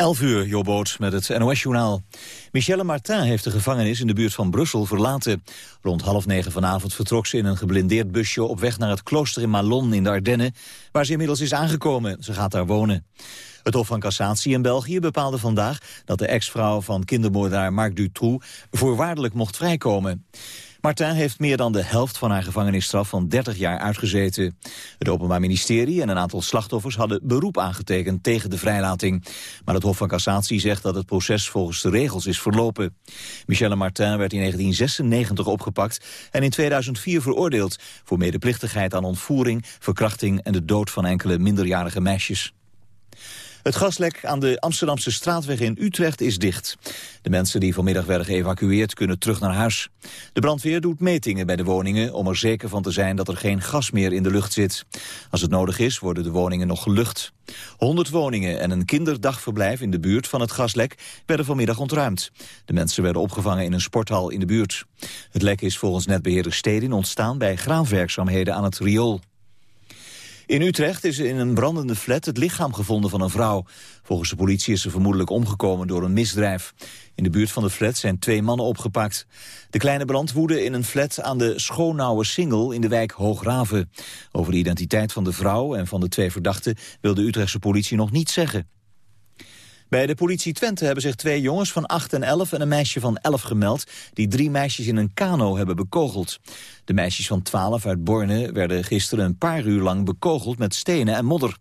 11 uur, Jobboot, met het NOS-journaal. Michelle Martin heeft de gevangenis in de buurt van Brussel verlaten. Rond half negen vanavond vertrok ze in een geblindeerd busje... op weg naar het klooster in Malon in de Ardennen... waar ze inmiddels is aangekomen. Ze gaat daar wonen. Het Hof van Cassatie in België bepaalde vandaag... dat de ex-vrouw van kindermoordenaar Marc Dutroux voorwaardelijk mocht vrijkomen. Martin heeft meer dan de helft van haar gevangenisstraf van 30 jaar uitgezeten. Het Openbaar Ministerie en een aantal slachtoffers hadden beroep aangetekend tegen de vrijlating. Maar het Hof van Cassatie zegt dat het proces volgens de regels is verlopen. Michelle Martin werd in 1996 opgepakt en in 2004 veroordeeld voor medeplichtigheid aan ontvoering, verkrachting en de dood van enkele minderjarige meisjes. Het gaslek aan de Amsterdamse straatweg in Utrecht is dicht. De mensen die vanmiddag werden geëvacueerd kunnen terug naar huis. De brandweer doet metingen bij de woningen om er zeker van te zijn dat er geen gas meer in de lucht zit. Als het nodig is worden de woningen nog gelucht. 100 woningen en een kinderdagverblijf in de buurt van het gaslek werden vanmiddag ontruimd. De mensen werden opgevangen in een sporthal in de buurt. Het lek is volgens netbeheerder Stedin ontstaan bij graafwerkzaamheden aan het riool. In Utrecht is in een brandende flat het lichaam gevonden van een vrouw. Volgens de politie is ze vermoedelijk omgekomen door een misdrijf. In de buurt van de flat zijn twee mannen opgepakt. De kleine brand woedde in een flat aan de Schonauwe Singel in de wijk Hoograven. Over de identiteit van de vrouw en van de twee verdachten wil de Utrechtse politie nog niets zeggen. Bij de politie Twente hebben zich twee jongens van 8 en 11 en een meisje van 11 gemeld... die drie meisjes in een kano hebben bekogeld. De meisjes van 12 uit Borne werden gisteren een paar uur lang bekogeld met stenen en modder.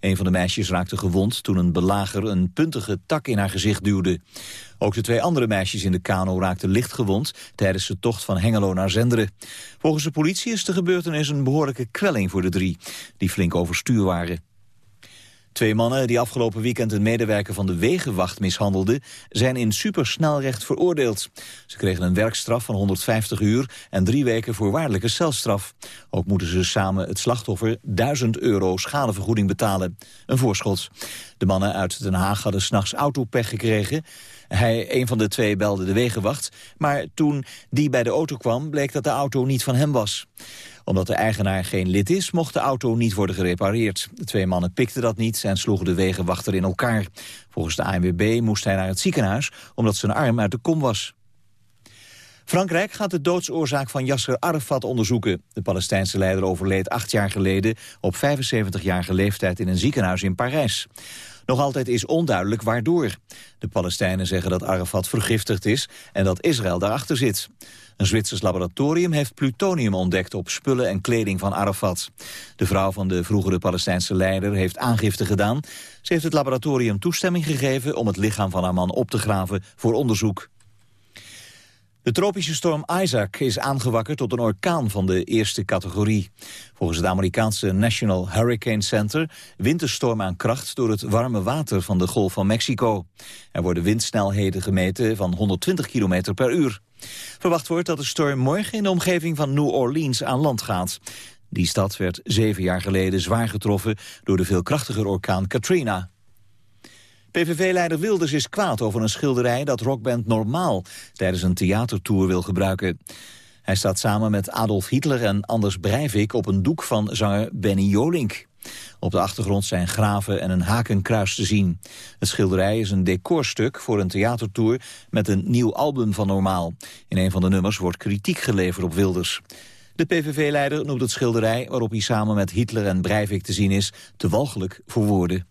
Een van de meisjes raakte gewond toen een belager een puntige tak in haar gezicht duwde. Ook de twee andere meisjes in de kano raakten licht gewond tijdens de tocht van Hengelo naar Zenderen. Volgens de politie is de gebeurtenis een behoorlijke kwelling voor de drie, die flink overstuur waren. Twee mannen die afgelopen weekend een medewerker van de Wegenwacht mishandelden... zijn in supersnelrecht veroordeeld. Ze kregen een werkstraf van 150 uur en drie weken voorwaardelijke celstraf. Ook moeten ze samen het slachtoffer 1000 euro schadevergoeding betalen. Een voorschot. De mannen uit Den Haag hadden s'nachts autopech gekregen... Hij, een van de twee belde de wegenwacht, maar toen die bij de auto kwam... bleek dat de auto niet van hem was omdat de eigenaar geen lid is, mocht de auto niet worden gerepareerd. De twee mannen pikten dat niet en sloegen de wegenwachter in elkaar. Volgens de ANWB moest hij naar het ziekenhuis omdat zijn arm uit de kom was. Frankrijk gaat de doodsoorzaak van Yasser Arafat onderzoeken. De Palestijnse leider overleed acht jaar geleden op 75-jarige leeftijd in een ziekenhuis in Parijs. Nog altijd is onduidelijk waardoor. De Palestijnen zeggen dat Arafat vergiftigd is en dat Israël daarachter zit. Een Zwitsers laboratorium heeft plutonium ontdekt op spullen en kleding van Arafat. De vrouw van de vroegere Palestijnse leider heeft aangifte gedaan. Ze heeft het laboratorium toestemming gegeven om het lichaam van haar man op te graven voor onderzoek. De tropische storm Isaac is aangewakkerd tot een orkaan van de eerste categorie. Volgens het Amerikaanse National Hurricane Center wint de storm aan kracht door het warme water van de Golf van Mexico. Er worden windsnelheden gemeten van 120 km per uur. Verwacht wordt dat de storm morgen in de omgeving van New Orleans aan land gaat. Die stad werd zeven jaar geleden zwaar getroffen door de veel krachtiger orkaan Katrina. PVV-leider Wilders is kwaad over een schilderij dat rockband Normaal tijdens een theatertour wil gebruiken. Hij staat samen met Adolf Hitler en Anders Breivik op een doek van zanger Benny Jolink. Op de achtergrond zijn graven en een hakenkruis te zien. Het schilderij is een decorstuk voor een theatertour met een nieuw album van Normaal. In een van de nummers wordt kritiek geleverd op Wilders. De PVV-leider noemt het schilderij waarop hij samen met Hitler en Breivik te zien is... te walgelijk voor woorden.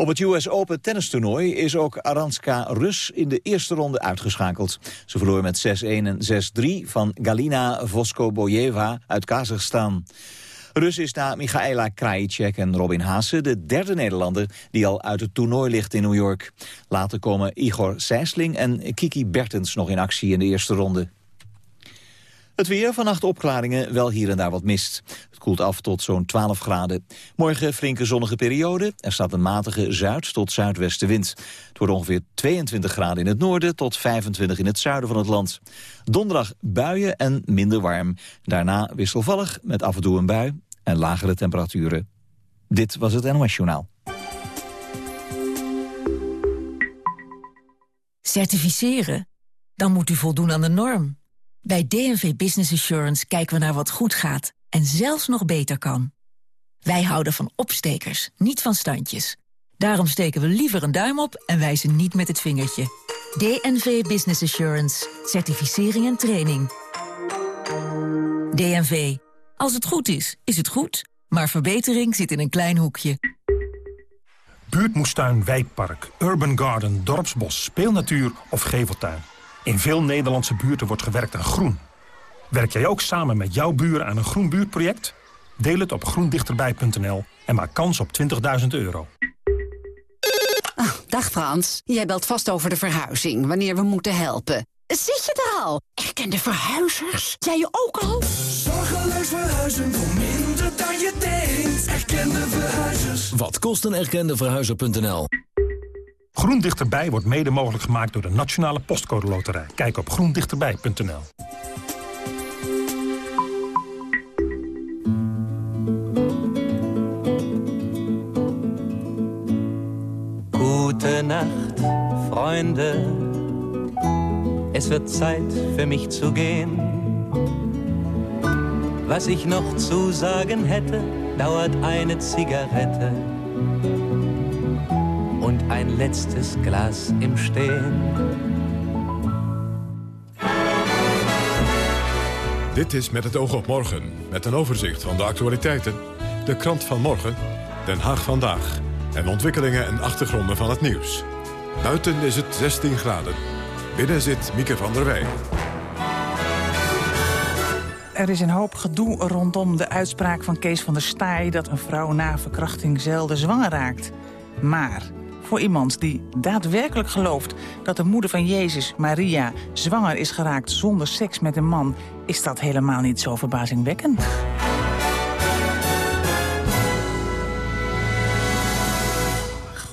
Op het US Open tennistoernooi is ook Aranska Rus in de eerste ronde uitgeschakeld. Ze verloor met 6-1 en 6-3 van Galina Voskoboyeva uit Kazachstan. Rus is na Michaela Krajicek en Robin Haase de derde Nederlander die al uit het toernooi ligt in New York. Later komen Igor Sijsling en Kiki Bertens nog in actie in de eerste ronde. Het weer, vannacht opklaringen, wel hier en daar wat mist. Het koelt af tot zo'n 12 graden. Morgen flinke zonnige periode. Er staat een matige zuid- tot zuidwestenwind. Het wordt ongeveer 22 graden in het noorden tot 25 in het zuiden van het land. Donderdag buien en minder warm. Daarna wisselvallig met af en toe een bui en lagere temperaturen. Dit was het NOS Journaal. Certificeren? Dan moet u voldoen aan de norm. Bij DNV Business Assurance kijken we naar wat goed gaat en zelfs nog beter kan. Wij houden van opstekers, niet van standjes. Daarom steken we liever een duim op en wijzen niet met het vingertje. DNV Business Assurance. Certificering en training. DNV. Als het goed is, is het goed. Maar verbetering zit in een klein hoekje. Buurtmoestuin, wijkpark, urban garden, dorpsbos, speelnatuur of geveltuin. In veel Nederlandse buurten wordt gewerkt aan groen. Werk jij ook samen met jouw buren aan een groen buurtproject? Deel het op groendichterbij.nl en maak kans op 20.000 euro. Oh, dag Frans, jij belt vast over de verhuizing, wanneer we moeten helpen. Zit je er al? Erkende verhuizers? Jij je ook al? Zorgeloos verhuizen voor minder dan je denkt. Erkende verhuizers. Wat kost een erkende verhuizer.nl? Groen Dichterbij wordt mede mogelijk gemaakt door de Nationale Postcode Loterij. Kijk op groendichterbij.nl. Gute Nacht, Freunde. Es wird Zeit für mich zu gehen. Was ich noch zu sagen hätte, dauert eine Zigarette ein letztes Glas im Stehen. Dit is Met het oog op morgen, met een overzicht van de actualiteiten, de krant van morgen, Den Haag vandaag en ontwikkelingen en achtergronden van het nieuws. Buiten is het 16 graden. Binnen zit Mieke van der Wij. Er is een hoop gedoe rondom de uitspraak van Kees van der Staaij... dat een vrouw na verkrachting zelden zwanger raakt. Maar voor iemand die daadwerkelijk gelooft... dat de moeder van Jezus, Maria, zwanger is geraakt zonder seks met een man... is dat helemaal niet zo verbazingwekkend.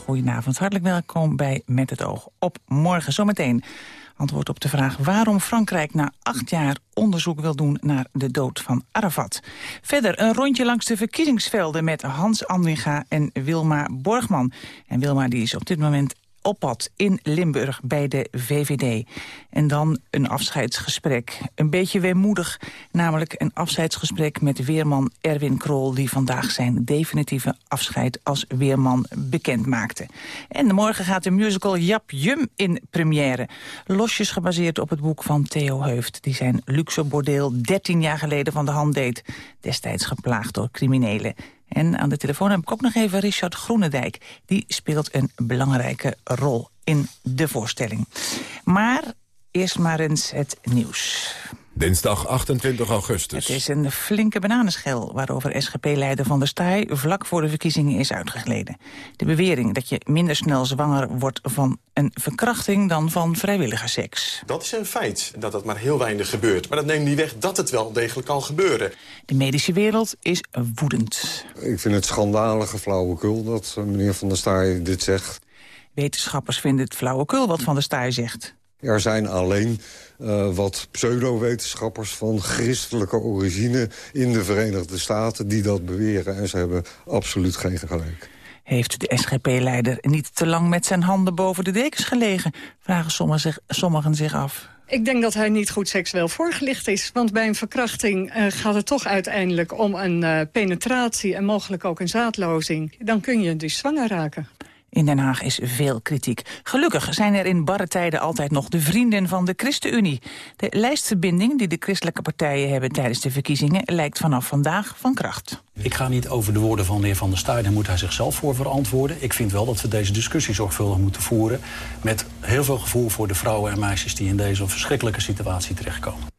Goedenavond, hartelijk welkom bij Met het Oog. Op morgen zometeen antwoord op de vraag waarom Frankrijk na acht jaar onderzoek wil doen naar de dood van Arafat. Verder een rondje langs de verkiezingsvelden met Hans Andringa en Wilma Borgman. En Wilma die is op dit moment op pad in Limburg bij de VVD. En dan een afscheidsgesprek. Een beetje weemoedig, namelijk een afscheidsgesprek met weerman Erwin Krol... die vandaag zijn definitieve afscheid als weerman bekend maakte. En morgen gaat de musical Jap Jum in première. Losjes gebaseerd op het boek van Theo Heuft... die zijn luxe bordeel 13 jaar geleden van de hand deed. Destijds geplaagd door criminelen. En aan de telefoon heb ik ook nog even Richard Groenendijk. Die speelt een belangrijke rol in de voorstelling. Maar eerst maar eens het nieuws. Dinsdag 28 augustus. Het is een flinke bananenschil waarover SGP-leider Van der Staaij vlak voor de verkiezingen is uitgegleden. De bewering dat je minder snel zwanger wordt van een verkrachting dan van vrijwillige seks. Dat is een feit, dat dat maar heel weinig gebeurt. Maar dat neemt niet weg dat het wel degelijk kan gebeuren. De medische wereld is woedend. Ik vind het schandalige flauwekul dat meneer Van der Staaij dit zegt. Wetenschappers vinden het flauwekul wat Van der Staaij zegt. Er zijn alleen uh, wat pseudo-wetenschappers van christelijke origine in de Verenigde Staten die dat beweren. En ze hebben absoluut geen gelijk. Heeft de SGP-leider niet te lang met zijn handen boven de dekens gelegen? Vragen sommigen zich, sommigen zich af. Ik denk dat hij niet goed seksueel voorgelicht is. Want bij een verkrachting uh, gaat het toch uiteindelijk om een uh, penetratie... en mogelijk ook een zaadlozing. Dan kun je dus zwanger raken. In Den Haag is veel kritiek. Gelukkig zijn er in barre tijden altijd nog de vrienden van de ChristenUnie. De lijstverbinding die de christelijke partijen hebben tijdens de verkiezingen... lijkt vanaf vandaag van kracht. Ik ga niet over de woorden van de heer Van der Staaij, daar moet hij zichzelf voor verantwoorden. Ik vind wel dat we deze discussie zorgvuldig moeten voeren... met heel veel gevoel voor de vrouwen en meisjes die in deze verschrikkelijke situatie terechtkomen.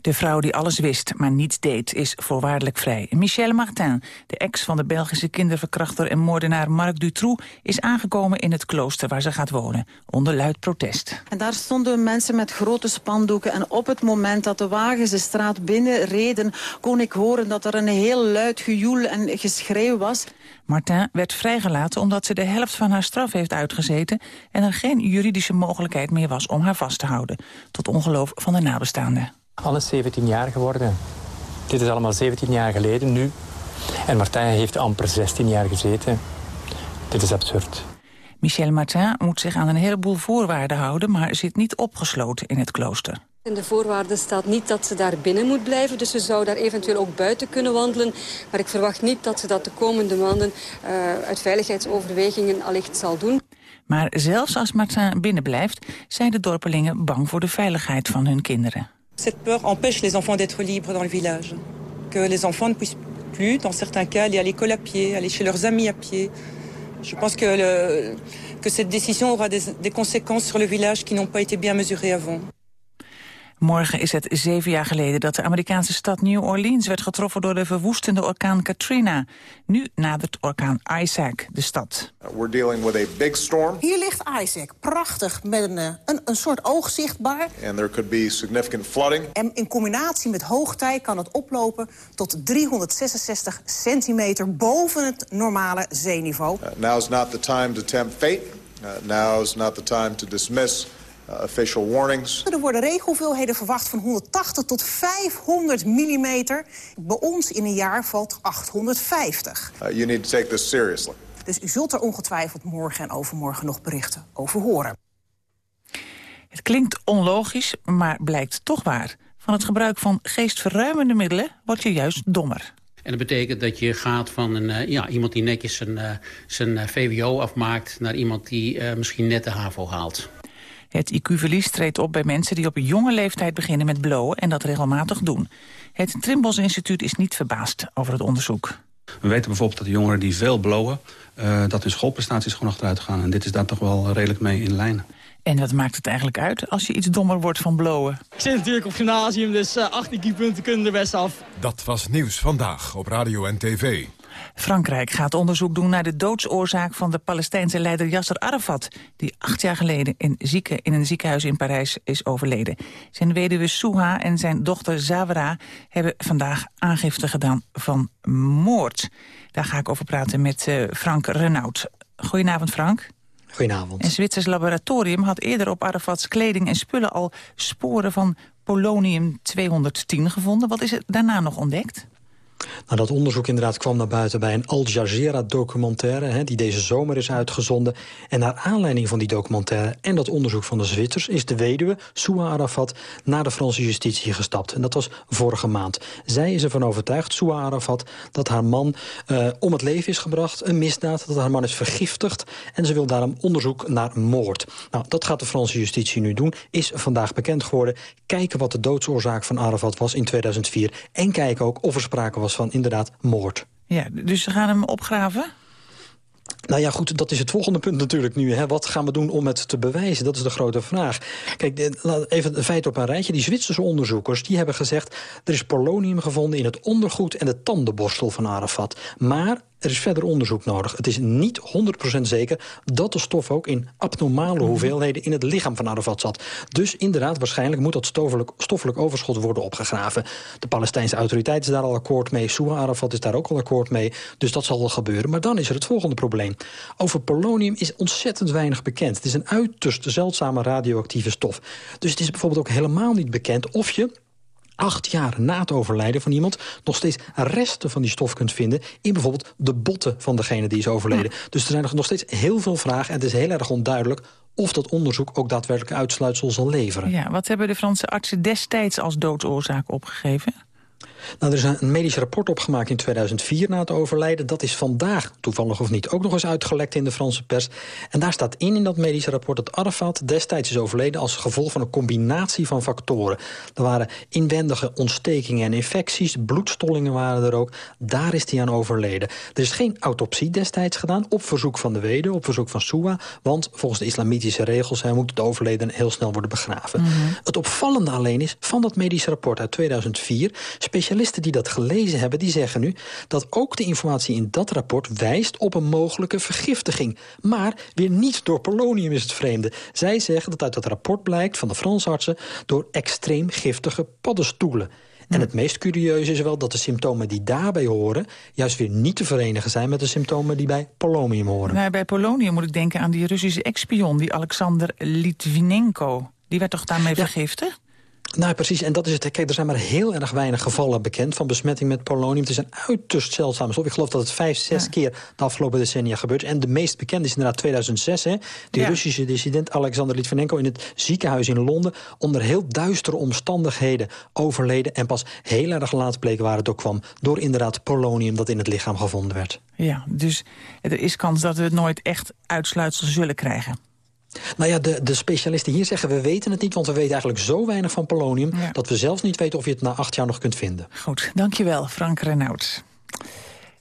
De vrouw die alles wist, maar niets deed, is voorwaardelijk vrij. Michel Martin, de ex van de Belgische kinderverkrachter en moordenaar Marc Dutroux... is aangekomen in het klooster waar ze gaat wonen, onder luid protest. En daar stonden mensen met grote spandoeken... en op het moment dat de wagens de straat binnenreden... kon ik horen dat er een heel luid gejoel en geschreeuw was. Martin werd vrijgelaten omdat ze de helft van haar straf heeft uitgezeten... en er geen juridische mogelijkheid meer was om haar vast te houden. Tot ongeloof van de nabestaanden. Alles 17 jaar geworden. Dit is allemaal 17 jaar geleden nu. En Martin heeft amper 16 jaar gezeten. Dit is absurd. Michel Martin moet zich aan een heleboel voorwaarden houden... maar zit niet opgesloten in het klooster. In de voorwaarden staat niet dat ze daar binnen moet blijven. Dus ze zou daar eventueel ook buiten kunnen wandelen. Maar ik verwacht niet dat ze dat de komende maanden uh, uit veiligheidsoverwegingen allicht zal doen. Maar zelfs als Martin binnen blijft, zijn de dorpelingen bang voor de veiligheid van hun kinderen. Cette peur empêche les enfants d'être libres dans le village. Que les enfants ne puissent plus, dans certains cas, aller à l'école à pied, aller chez leurs amis à pied. Je pense que, le, que cette décision aura des, des conséquences sur le village qui n'ont pas été bien mesurées avant. Morgen is het zeven jaar geleden dat de Amerikaanse stad New Orleans werd getroffen door de verwoestende orkaan Katrina. Nu nadert orkaan Isaac de stad. We're dealing with a big storm. Hier ligt Isaac, prachtig, met een, een, een soort oog zichtbaar. And there could be significant flooding. En in combinatie met hoogtij kan het oplopen tot 366 centimeter boven het normale zeeniveau. Uh, now is not the time to tempt fate. Uh, now is not the time to dismiss uh, official warnings. Er worden regenhoeveelheden verwacht van 180 tot 500 millimeter. Bij ons in een jaar valt 850. Uh, you need to take this seriously. Dus u zult er ongetwijfeld morgen en overmorgen nog berichten over horen. Het klinkt onlogisch, maar blijkt toch waar. Van het gebruik van geestverruimende middelen word je juist dommer. En dat betekent dat je gaat van een, uh, ja, iemand die netjes zijn, uh, zijn VWO afmaakt... naar iemand die uh, misschien net de HAVO haalt. Het IQ-verlies treedt op bij mensen die op een jonge leeftijd beginnen met blowen en dat regelmatig doen. Het Trimbos Instituut is niet verbaasd over het onderzoek. We weten bijvoorbeeld dat de jongeren die veel blowen, uh, dat hun schoolprestaties gewoon achteruit gaan. En dit is daar toch wel redelijk mee in lijn. En wat maakt het eigenlijk uit als je iets dommer wordt van blowen? Ik zit natuurlijk op gymnasium, dus uh, 18 IQ-punten kunnen er best af. Dat was Nieuws Vandaag op Radio en TV. Frankrijk gaat onderzoek doen naar de doodsoorzaak van de Palestijnse leider Yasser Arafat... die acht jaar geleden in, zieke, in een ziekenhuis in Parijs is overleden. Zijn weduwe Souha en zijn dochter Zawra hebben vandaag aangifte gedaan van moord. Daar ga ik over praten met uh, Frank Renaud. Goedenavond, Frank. Goedenavond. Een Zwitsers laboratorium had eerder op Arafats kleding en spullen... al sporen van polonium-210 gevonden. Wat is er daarna nog ontdekt? Nou, dat onderzoek inderdaad kwam naar buiten bij een Al Jazeera-documentaire... Die deze zomer is uitgezonden. En naar aanleiding van die documentaire en dat onderzoek van de Zwitsers... is de weduwe, Soua Arafat, naar de Franse justitie gestapt. En dat was vorige maand. Zij is ervan overtuigd, Soua Arafat, dat haar man uh, om het leven is gebracht... een misdaad, dat haar man is vergiftigd... en ze wil daarom onderzoek naar moord. Nou, dat gaat de Franse justitie nu doen, is vandaag bekend geworden. Kijken wat de doodsoorzaak van Arafat was in 2004... en kijken ook of er sprake was van inderdaad moord. Ja, dus ze gaan hem opgraven? Nou ja, goed, dat is het volgende punt natuurlijk nu. Hè. Wat gaan we doen om het te bewijzen? Dat is de grote vraag. Kijk, even een feit op een rijtje. Die Zwitserse onderzoekers die hebben gezegd... er is polonium gevonden in het ondergoed en de tandenborstel van Arafat. Maar er is verder onderzoek nodig. Het is niet 100% zeker dat de stof ook in abnormale hoeveelheden in het lichaam van Arafat zat. Dus inderdaad, waarschijnlijk moet dat stoffelijk, stoffelijk overschot worden opgegraven. De Palestijnse autoriteit is daar al akkoord mee. Soua Arafat is daar ook al akkoord mee. Dus dat zal wel gebeuren. Maar dan is er het volgende probleem. Over polonium is ontzettend weinig bekend. Het is een uiterst zeldzame radioactieve stof. Dus het is bijvoorbeeld ook helemaal niet bekend of je acht jaar na het overlijden van iemand... nog steeds resten van die stof kunt vinden... in bijvoorbeeld de botten van degene die is overleden. Dus er zijn nog steeds heel veel vragen... en het is heel erg onduidelijk of dat onderzoek ook daadwerkelijk uitsluitsel zal leveren. Ja, wat hebben de Franse artsen destijds als doodsoorzaak opgegeven? Nou, er is een medisch rapport opgemaakt in 2004 na het overlijden. Dat is vandaag, toevallig of niet, ook nog eens uitgelekt in de Franse pers. En daar staat in, in dat medische rapport, dat Arafat destijds is overleden... als gevolg van een combinatie van factoren. Er waren inwendige ontstekingen en infecties, bloedstollingen waren er ook. Daar is hij aan overleden. Er is geen autopsie destijds gedaan, op verzoek van de wede, op verzoek van Soua. Want volgens de islamitische regels hij moet de overleden heel snel worden begraven. Mm -hmm. Het opvallende alleen is, van dat medische rapport uit 2004... Specialisten die dat gelezen hebben, die zeggen nu... dat ook de informatie in dat rapport wijst op een mogelijke vergiftiging. Maar weer niet door polonium is het vreemde. Zij zeggen dat uit dat rapport blijkt van de Fransartsen... door extreem giftige paddenstoelen. En het meest curieuze is wel dat de symptomen die daarbij horen... juist weer niet te verenigen zijn met de symptomen die bij polonium horen. Nou, bij polonium moet ik denken aan die Russische ex-spion... die Alexander Litvinenko. Die werd toch daarmee ja. vergiftigd? Nou, precies. En dat is het. Kijk, er zijn maar heel erg weinig gevallen bekend van besmetting met polonium. Het is een uiterst zeldzaam stof. Ik geloof dat het vijf, zes keer de afgelopen decennia gebeurt. En de meest bekende is inderdaad 2006. Hè. Die Ja. Russische dissident Alexander Litvinenko in het ziekenhuis in Londen... onder heel duistere omstandigheden overleden. En pas heel erg laat bleek waar het door kwam. Door inderdaad polonium dat in het lichaam gevonden werd. Ja, dus er is kans dat we het nooit echt uitsluitsel zullen krijgen. Nou ja, de, de specialisten hier zeggen we weten het niet... want we weten eigenlijk zo weinig van polonium... dat we zelfs niet weten of je het na acht jaar nog kunt vinden. Goed, dankjewel Frank Renaud.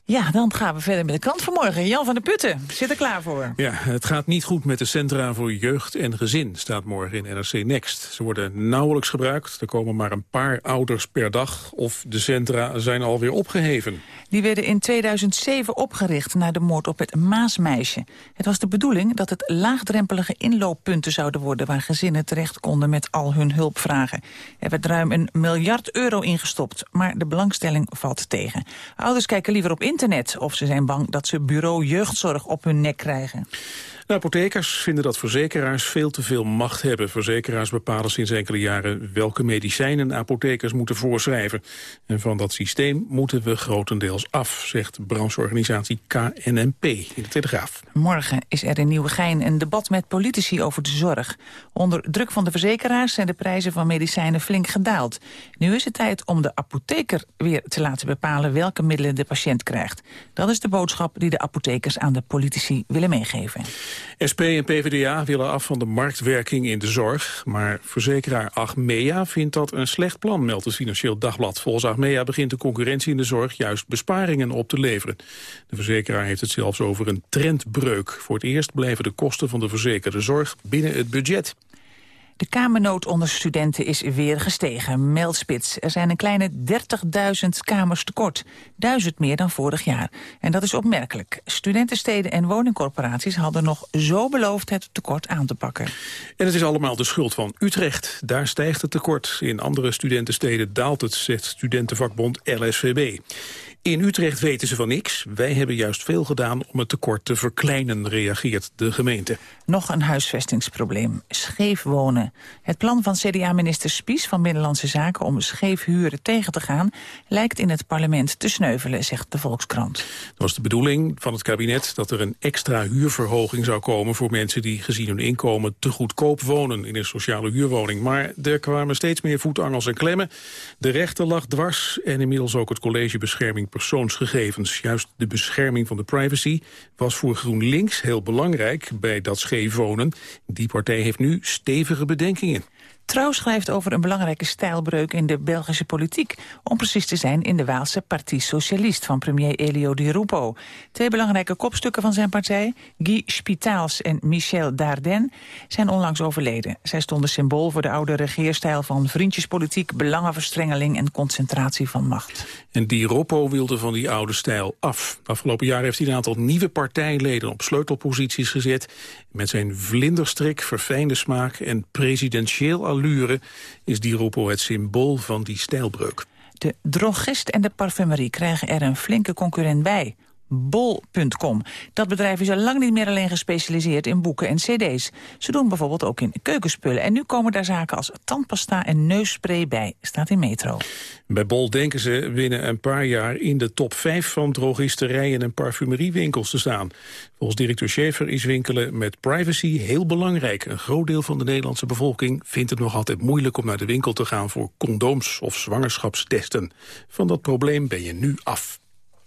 Ja, dan gaan we verder met de krant vanmorgen. Jan van der Putten zit er klaar voor. Ja, het gaat niet goed met de Centra voor Jeugd en Gezin, staat morgen in NRC Next. Ze worden nauwelijks gebruikt, er komen maar een paar ouders per dag... of de centra zijn alweer opgeheven. Die werden in 2007 opgericht na de moord op het Maasmeisje. Het was de bedoeling dat het laagdrempelige inlooppunten zouden worden... waar gezinnen terecht konden met al hun hulpvragen. Er werd ruim een miljard euro ingestopt, maar de belangstelling valt tegen. Ouders kijken liever op internet of ze zijn bang dat ze bureau jeugdzorg op hun nek krijgen. Apothekers vinden dat verzekeraars veel te veel macht hebben. Verzekeraars bepalen sinds enkele jaren welke medicijnen apothekers moeten voorschrijven. En van dat systeem moeten we grotendeels af, zegt brancheorganisatie KNNP in de Telegraaf. Morgen is er in Nieuwegein een debat met politici over de zorg. Onder druk van de verzekeraars zijn de prijzen van medicijnen flink gedaald. Nu is het tijd om de apotheker weer te laten bepalen welke middelen de patiënt krijgt. Dat is de boodschap die de apothekers aan de politici willen meegeven. SP en PvdA willen af van de marktwerking in de zorg. Maar verzekeraar Achmea vindt dat een slecht plan, meldt het Financieel Dagblad. Volgens Achmea begint de concurrentie in de zorg juist besparingen op te leveren. De verzekeraar heeft het zelfs over een trendbreuk. Voor het eerst blijven de kosten van de verzekerde zorg binnen het budget. De kamernood onder studenten is weer gestegen, Meldspits. Er zijn een kleine 30.000 kamers tekort. Duizend meer dan vorig jaar. En dat is opmerkelijk. Studentensteden en woningcorporaties hadden nog zo beloofd het tekort aan te pakken. En het is allemaal de schuld van Utrecht. Daar stijgt het tekort. In andere studentensteden daalt het, zegt studentenvakbond LSVB. In Utrecht weten ze van niks. Wij hebben juist veel gedaan om het tekort te verkleinen, reageert de gemeente. Nog een huisvestingsprobleem. Scheef wonen. Het plan van CDA-minister Spies van Binnenlandse Zaken... om scheef huren tegen te gaan... lijkt in het parlement te sneuvelen, zegt de Volkskrant. Het was de bedoeling van het kabinet dat er een extra huurverhoging zou komen... voor mensen die gezien hun inkomen te goedkoop wonen in een sociale huurwoning. Maar er kwamen steeds meer voetangels en klemmen. De rechter lag dwars en inmiddels ook het College Bescherming Persoonsgegevens. Juist de bescherming van de privacy was voor GroenLinks heel belangrijk bij dat scheef wonen. Die partij heeft nu stevige bedenkingen. Trouw schrijft over een belangrijke stijlbreuk in de Belgische politiek. Om precies te zijn in de Waalse Partie Socialist van premier Elio Di Rupo. Twee belangrijke kopstukken van zijn partij, Guy Spitaals en Michel Dardenne, zijn onlangs overleden. Zij stonden symbool voor de oude regeerstijl van vriendjespolitiek, belangenverstrengeling en concentratie van macht. En Di Rupo wilde van die oude stijl af. Afgelopen jaar heeft hij een aantal nieuwe partijleden op sleutelposities gezet. Met zijn vlinderstrik, verfijnde smaak en presidentieel allure is Di Rupo het symbool van die stijlbreuk. De drogist en de parfumerie krijgen er een flinke concurrent bij. Bol.com. Dat bedrijf is al lang niet meer alleen gespecialiseerd in boeken en cd's. Ze doen bijvoorbeeld ook in keukenspullen. En nu komen daar zaken als tandpasta en neusspray bij, staat in Metro. Bij Bol denken ze binnen een paar jaar in de top 5 van drogisterijen en parfumeriewinkels te staan. Volgens directeur Schaefer is winkelen met privacy heel belangrijk. Een groot deel van de Nederlandse bevolking vindt het nog altijd moeilijk om naar de winkel te gaan voor condooms of zwangerschapstesten. Van dat probleem ben je nu af.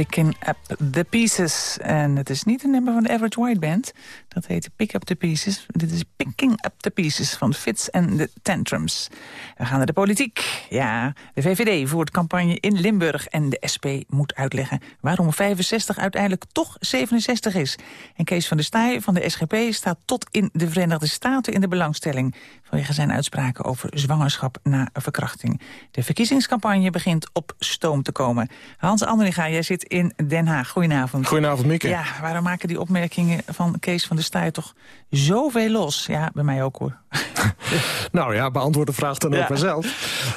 Picking Up The Pieces. En het is niet een nummer van de Average White Band. Dat heet Pick Up The Pieces. Dit is Picking Up The Pieces van Fits and The Tantrums. We gaan naar de politiek. Ja, de VVD voert campagne in Limburg. En de SP moet uitleggen waarom 65 uiteindelijk toch 67 is. En Kees van der Staaij van de SGP staat tot in de Verenigde Staten in de belangstelling... vanwege zijn uitspraken over zwangerschap na verkrachting. De verkiezingscampagne begint op stoom te komen. Hans Andringa, jij zit in Den Haag. Goedenavond. Goedenavond, Mieke. Ja, waarom maken die opmerkingen van Kees van der Staaij toch zoveel los? Ja, bij mij ook hoor. nou ja, beantwoord de vraag dan ook maar zelf.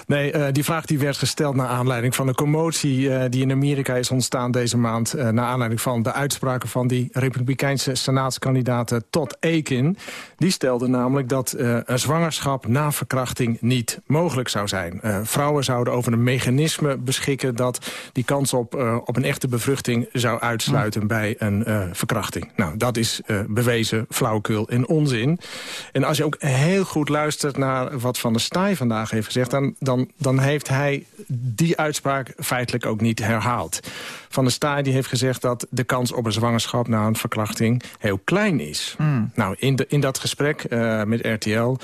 Nee, uh, die vraag die werd gesteld naar aanleiding van de commotie... Uh, die in Amerika is ontstaan deze maand... Uh, naar aanleiding van de uitspraken van die republikeinse senaatskandidaat Todd Akin. Die stelde namelijk dat een zwangerschap na verkrachting niet mogelijk zou zijn. vrouwen zouden over een mechanisme beschikken... dat die kans op, op een echte bevruchting zou uitsluiten bij een verkrachting. Nou, dat is bewezen flauwekul en onzin. En als je ook heel goed luistert naar wat Van der Staaij vandaag heeft gezegd... Dan, dan, dan heeft hij die uitspraak feitelijk ook niet herhaald. Van der Staaij die heeft gezegd dat de kans op een zwangerschap... na een verkrachting heel klein is. Hmm. Nou, in, de, in dat gesprek uh, met RTL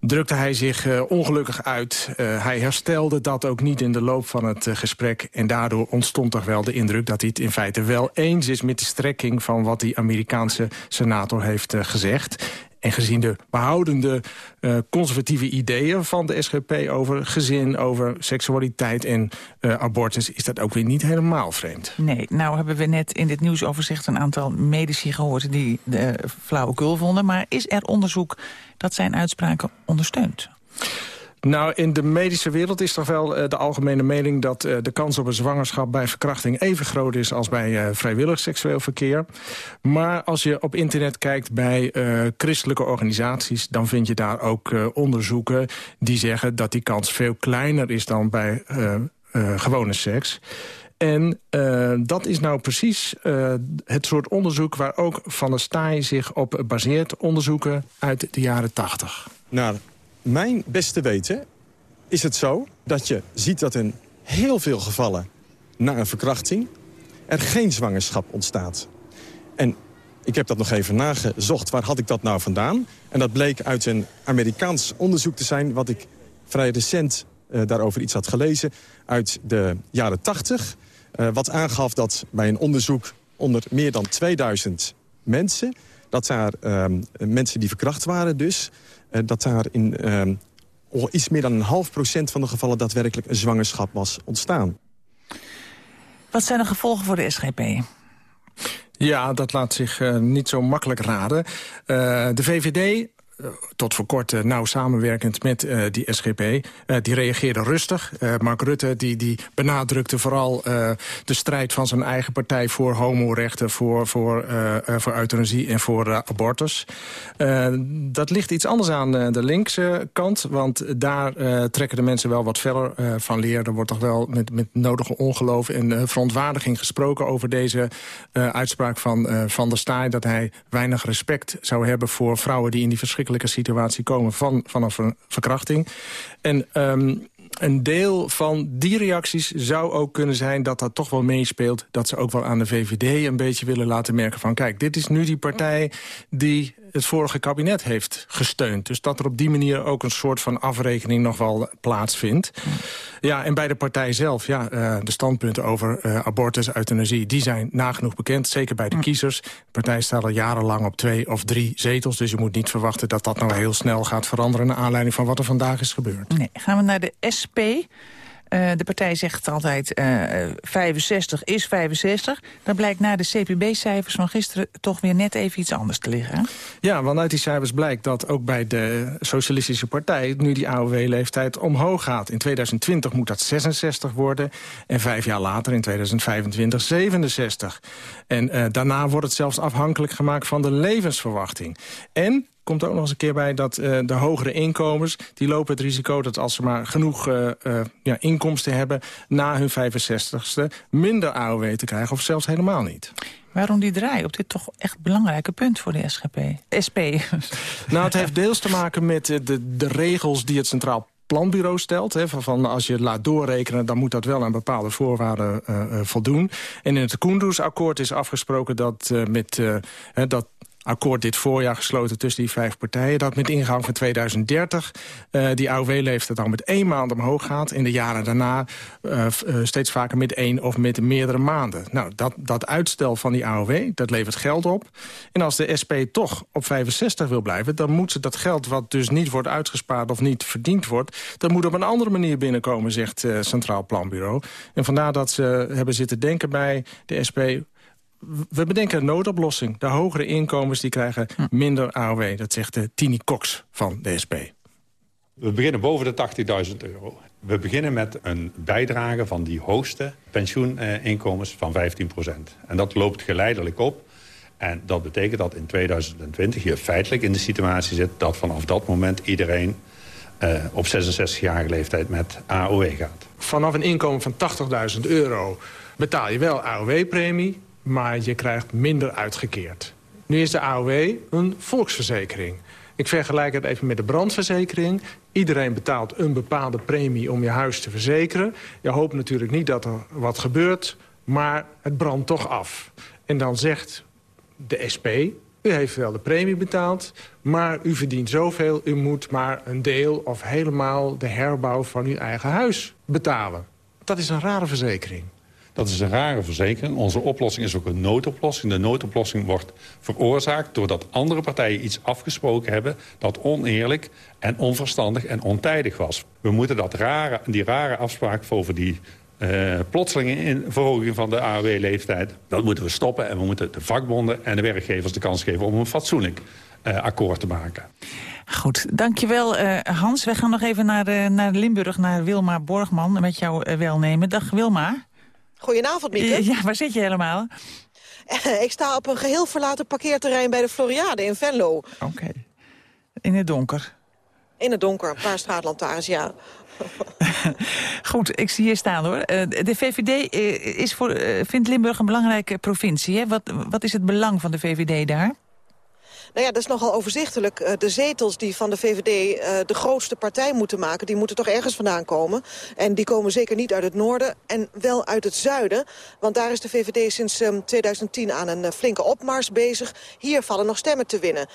drukte hij zich uh, ongelukkig uit. Uh, hij herstelde dat ook niet in de loop van het uh, gesprek. En daardoor ontstond toch wel de indruk dat hij het in feite wel eens is... met de strekking van wat die Amerikaanse senator heeft gezegd. En gezien de behoudende uh, conservatieve ideeën van de SGP... over gezin, over seksualiteit en uh, abortus... is dat ook weer niet helemaal vreemd. Nee, nou hebben we net in dit nieuwsoverzicht... een aantal medici gehoord die de flauwekul vonden. Maar is er onderzoek dat zijn uitspraken ondersteunt? Nou, in de medische wereld is toch wel uh, de algemene mening... dat uh, de kans op een zwangerschap bij verkrachting even groot is... als bij uh, vrijwillig seksueel verkeer. Maar als je op internet kijkt bij christelijke organisaties... dan vind je daar ook onderzoeken die zeggen... dat die kans veel kleiner is dan bij gewone seks. En dat is nou precies het soort onderzoek waar ook Van der Staaij zich op baseert. Onderzoeken uit de jaren 80. Nou, mijn beste weten is het zo dat je ziet dat in heel veel gevallen na een verkrachting er geen zwangerschap ontstaat. En ik heb dat nog even nagezocht, waar had ik dat nou vandaan? En dat bleek uit een Amerikaans onderzoek te zijn... wat ik vrij recent uh, daarover iets had gelezen uit de jaren 80. Uh, wat aangaf dat bij een onderzoek onder meer dan 2000 mensen... dat daar uh, mensen die verkracht waren dus... Eh, dat daar in ehm, iets meer dan een half procent van de gevallen... daadwerkelijk een zwangerschap was ontstaan. Wat zijn de gevolgen voor de SGP? Ja, dat laat zich uh, niet zo makkelijk raden. Uh, de VVD eh, tot voor kort uh, nauw samenwerkend met uh, die SGP. die reageerde rustig. Mark Rutte die, die benadrukte vooral de strijd van zijn eigen partij... voor homorechten, voor, voor, voor euthanasie en voor abortus. dat ligt iets anders aan de linkse kant. Want daar trekken de mensen wel wat verder van leer. Er wordt toch wel met, met nodige ongeloof en verontwaardiging gesproken... over deze uitspraak van Van der Staaij... dat hij weinig respect zou hebben voor vrouwen die in die verschrikkelijke situatie komen van, vanaf een verkrachting. En um, een deel van die reacties zou ook kunnen zijn dat dat toch wel meespeelt. Dat ze ook wel aan de VVD een beetje willen laten merken van... kijk, dit is nu die partij die het vorige kabinet heeft gesteund. Dus dat er op die manier ook een soort van afrekening nog wel plaatsvindt. Ja, en bij de partij zelf, ja, uh, de standpunten over uh, abortus, euthanasie... die zijn nagenoeg bekend, zeker bij de kiezers. De partij staat al jarenlang op twee of drie zetels... dus je moet niet verwachten dat dat nou heel snel gaat veranderen... naar aanleiding van wat er vandaag is gebeurd. Nee, gaan we naar de SP... Uh, de partij zegt altijd uh, 65 is 65. Dan blijkt na de CPB-cijfers van gisteren toch weer net even iets anders te liggen. Ja, want uit die cijfers blijkt dat ook bij de Socialistische Partij... nu die AOW-leeftijd omhoog gaat. In 2020 moet dat 66 worden. En vijf jaar later, in 2025, 67. En daarna wordt het zelfs afhankelijk gemaakt van de levensverwachting. En komt ook nog eens een keer bij dat uh, de hogere inkomens... die lopen het risico dat als ze maar genoeg uh, uh, ja, inkomsten hebben... na hun 65ste minder AOW te krijgen of zelfs helemaal niet. Waarom die draai op dit toch echt belangrijke punt voor de SGP? SP. Nou, het heeft deels te maken met de, de regels die het Centraal Planbureau stelt. Hè, van, als je het laat doorrekenen, dan moet dat wel aan bepaalde voorwaarden uh, voldoen. En in het Koendersakkoord is afgesproken dat, uh, met, uh, dat akkoord dit voorjaar gesloten tussen die vijf partijen... dat met ingang van 2030 uh, die AOW-leeftijd dan met één maand omhoog gaat... in de jaren daarna uh, uh, steeds vaker met één of met meerdere maanden. Nou, dat, dat uitstel van die AOW, dat levert geld op. En als de SP toch op 65 wil blijven... dan moet ze dat geld wat dus niet wordt uitgespaard of niet verdiend wordt... dat moet op een andere manier binnenkomen, zegt Centraal Planbureau. En vandaar dat ze hebben zitten denken bij de SP we bedenken een noodoplossing. De hogere inkomens die krijgen minder AOW. Dat zegt de Tini Cox van de SP. We beginnen boven de 80.000 euro. We beginnen met een bijdrage van die hoogste pensioeninkomens van 15% En dat loopt geleidelijk op. En dat betekent dat in 2020 je feitelijk in de situatie zit... dat vanaf dat moment iedereen uh, op 66-jarige leeftijd met AOW gaat. Vanaf een inkomen van 80.000 euro betaal je wel AOW-premie maar je krijgt minder uitgekeerd. Nu is de AOW een volksverzekering. Ik vergelijk het even met de brandverzekering. Iedereen betaalt een bepaalde premie om je huis te verzekeren. Je hoopt natuurlijk niet dat er wat gebeurt, maar het brandt toch af. En dan zegt de SP, u heeft wel de premie betaald... maar u verdient zoveel, u moet maar een deel of helemaal de herbouw van uw eigen huis betalen. Dat is een rare verzekering. Dat is een rare verzekering. Onze oplossing is ook een noodoplossing. De noodoplossing wordt veroorzaakt doordat andere partijen iets afgesproken hebben... dat oneerlijk en onverstandig en ontijdig was. We moeten dat rare, die rare afspraak over die uh, plotselinge in verhoging van de AOW-leeftijd... dat moeten we stoppen en we moeten de vakbonden en de werkgevers de kans geven... om een fatsoenlijk uh, akkoord te maken. Goed, dankjewel uh, Hans. We gaan nog even naar, naar Limburg, naar Wilma Borgman met jouw welnemen. Dag Wilma. Goedenavond, Mieke. Ja, waar zit je helemaal? Ik sta op een geheel verlaten parkeerterrein bij de Floriade in Venlo. Oké. Okay. In het donker? In het donker, een paar straatlantaarns, ja. Goed, ik zie hier staan hoor. De VVD is voor, vindt Limburg een belangrijke provincie. Hè? Wat, wat is het belang van de VVD daar? Nou ja, dat is nogal overzichtelijk. de zetels die van de VVD de grootste partij moeten maken... die moeten toch ergens vandaan komen. En die komen zeker niet uit het noorden en wel uit het zuiden. Want daar is de VVD sinds 2010 aan een flinke opmars bezig. Hier vallen nog stemmen te winnen.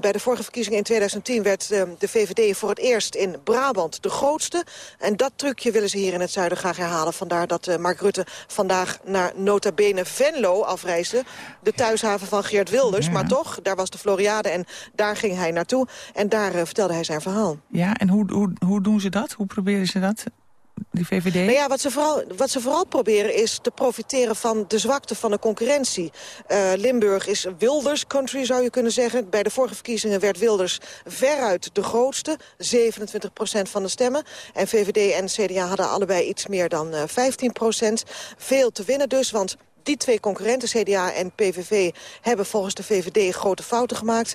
bij de vorige verkiezingen in 2010 werd de VVD voor het eerst in Brabant de grootste. En dat trucje willen ze hier in het zuiden graag herhalen. Vandaar dat Mark Rutte vandaag naar nota bene Venlo afreisde. De thuishaven van Geert Wilders. Maar toch, daar was de Floriade en daar ging hij naartoe. En daar uh, vertelde hij zijn verhaal. Ja, en hoe, hoe, hoe doen ze dat? Hoe proberen ze dat? Die VVD? Nou ja, wat ze, vooral, wat ze vooral proberen is te profiteren van de zwakte van de concurrentie. Uh, Limburg is Wilders country, zou je kunnen zeggen. Bij de vorige verkiezingen werd Wilders veruit de grootste. 27% van de stemmen. En VVD en CDA hadden allebei iets meer dan uh, 15% Veel te winnen dus, want die twee concurrenten, CDA en PVV, hebben volgens de VVD grote fouten gemaakt.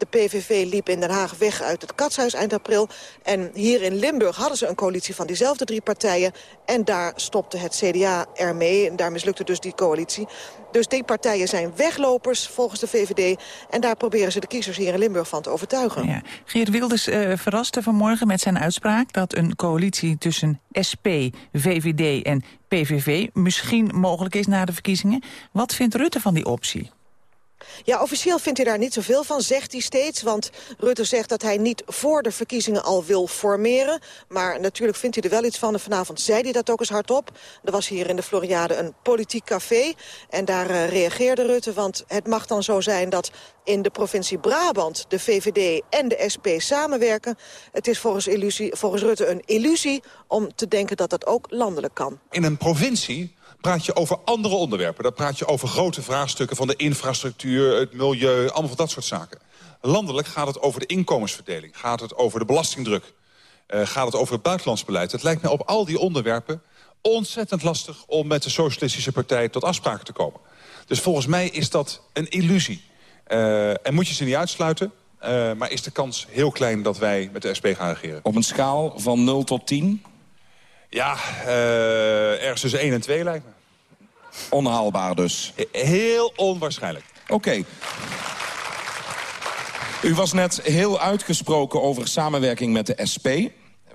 De PVV liep in Den Haag weg uit het katshuis eind april. En hier in Limburg hadden ze een coalitie van diezelfde drie partijen. En daar stopte het CDA ermee. En daar mislukte dus die coalitie. Dus die partijen zijn weglopers volgens de VVD. En daar proberen ze de kiezers hier in Limburg van te overtuigen. Ja. Geert Wilders uh, verraste vanmorgen met zijn uitspraak... dat een coalitie tussen SP, VVD en PVV misschien mogelijk is na de verkiezingen. Wat vindt Rutte van die optie? Ja, officieel vindt hij daar niet zoveel van, zegt hij steeds. Want Rutte zegt dat hij niet voor de verkiezingen al wil formeren. Maar natuurlijk vindt hij er wel iets van. Vanavond zei hij dat ook eens hardop. Er was hier in de Floriade een politiek café. En daar uh, reageerde Rutte, want het mag dan zo zijn dat in de provincie Brabant de VVD en de SP samenwerken. Het is volgens, illusie, volgens Rutte een illusie om te denken dat dat ook landelijk kan. In een provincie praat je over andere onderwerpen. Dan praat je over grote vraagstukken van de infrastructuur, het milieu, allemaal van dat soort zaken. Landelijk gaat het over de inkomensverdeling, gaat het over de belastingdruk, uh, gaat het over het buitenlands beleid. Het lijkt mij op al die onderwerpen ontzettend lastig om met de Socialistische Partij tot afspraken te komen. Dus volgens mij is dat een illusie. Uh, en moet je ze niet uitsluiten, uh, maar is de kans heel klein dat wij met de SP gaan regeren. Op een schaal van 0 tot 10? Ja, uh, ergens tussen 1 en 2 lijkt me. Onhaalbaar dus? Heel onwaarschijnlijk. Oké. Okay. U was net heel uitgesproken over samenwerking met de SP.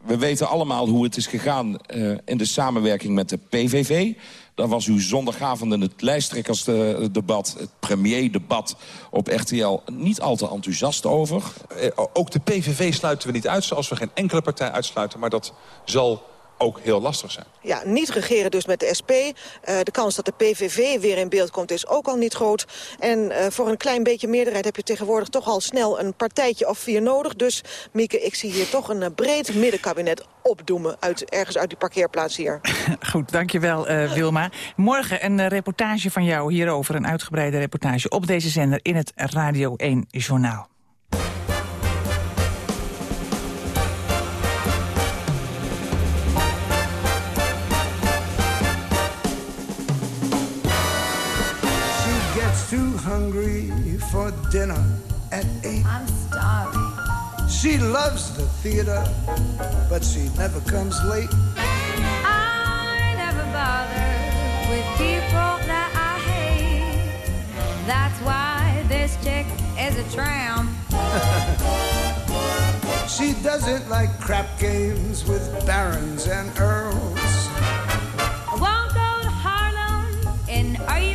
we weten allemaal hoe het is gegaan uh, in de samenwerking met de PVV. Daar was u zondagavond in het lijsttrekkersdebat, het premierdebat op RTL, niet al te enthousiast over. Uh, ook de PVV sluiten we niet uit, zoals we geen enkele partij uitsluiten. Maar dat zal ook heel lastig zijn. Ja, niet regeren dus met de SP. Uh, de kans dat de PVV weer in beeld komt is ook al niet groot. En uh, voor een klein beetje meerderheid heb je tegenwoordig toch al snel een partijtje of vier nodig. Dus Mieke, ik zie hier toch een uh, breed middenkabinet opdoemen uit, ergens uit die parkeerplaats hier. Goed, dankjewel uh, Wilma. Morgen een reportage van jou hierover, een uitgebreide reportage op deze zender in het Radio 1 Journaal. Dinner at eight. I'm starving. She loves the theater, but she never comes late. I never bother with people that I hate. That's why this chick is a tramp. she doesn't like crap games with barons and earls. I won't go to Harlem in diamonds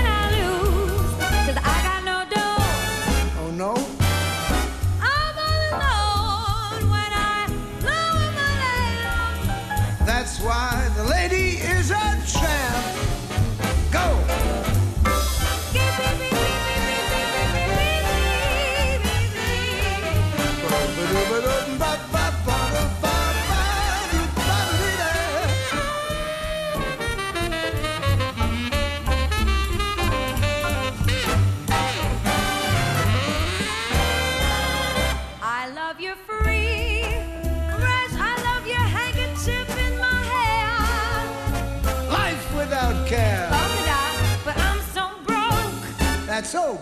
so.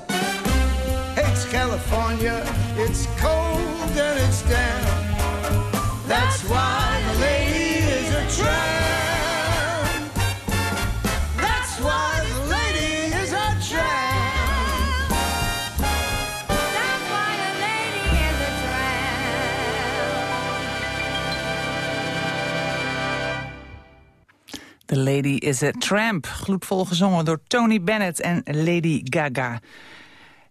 Lady is a Tramp, gloedvol gezongen door Tony Bennett en Lady Gaga.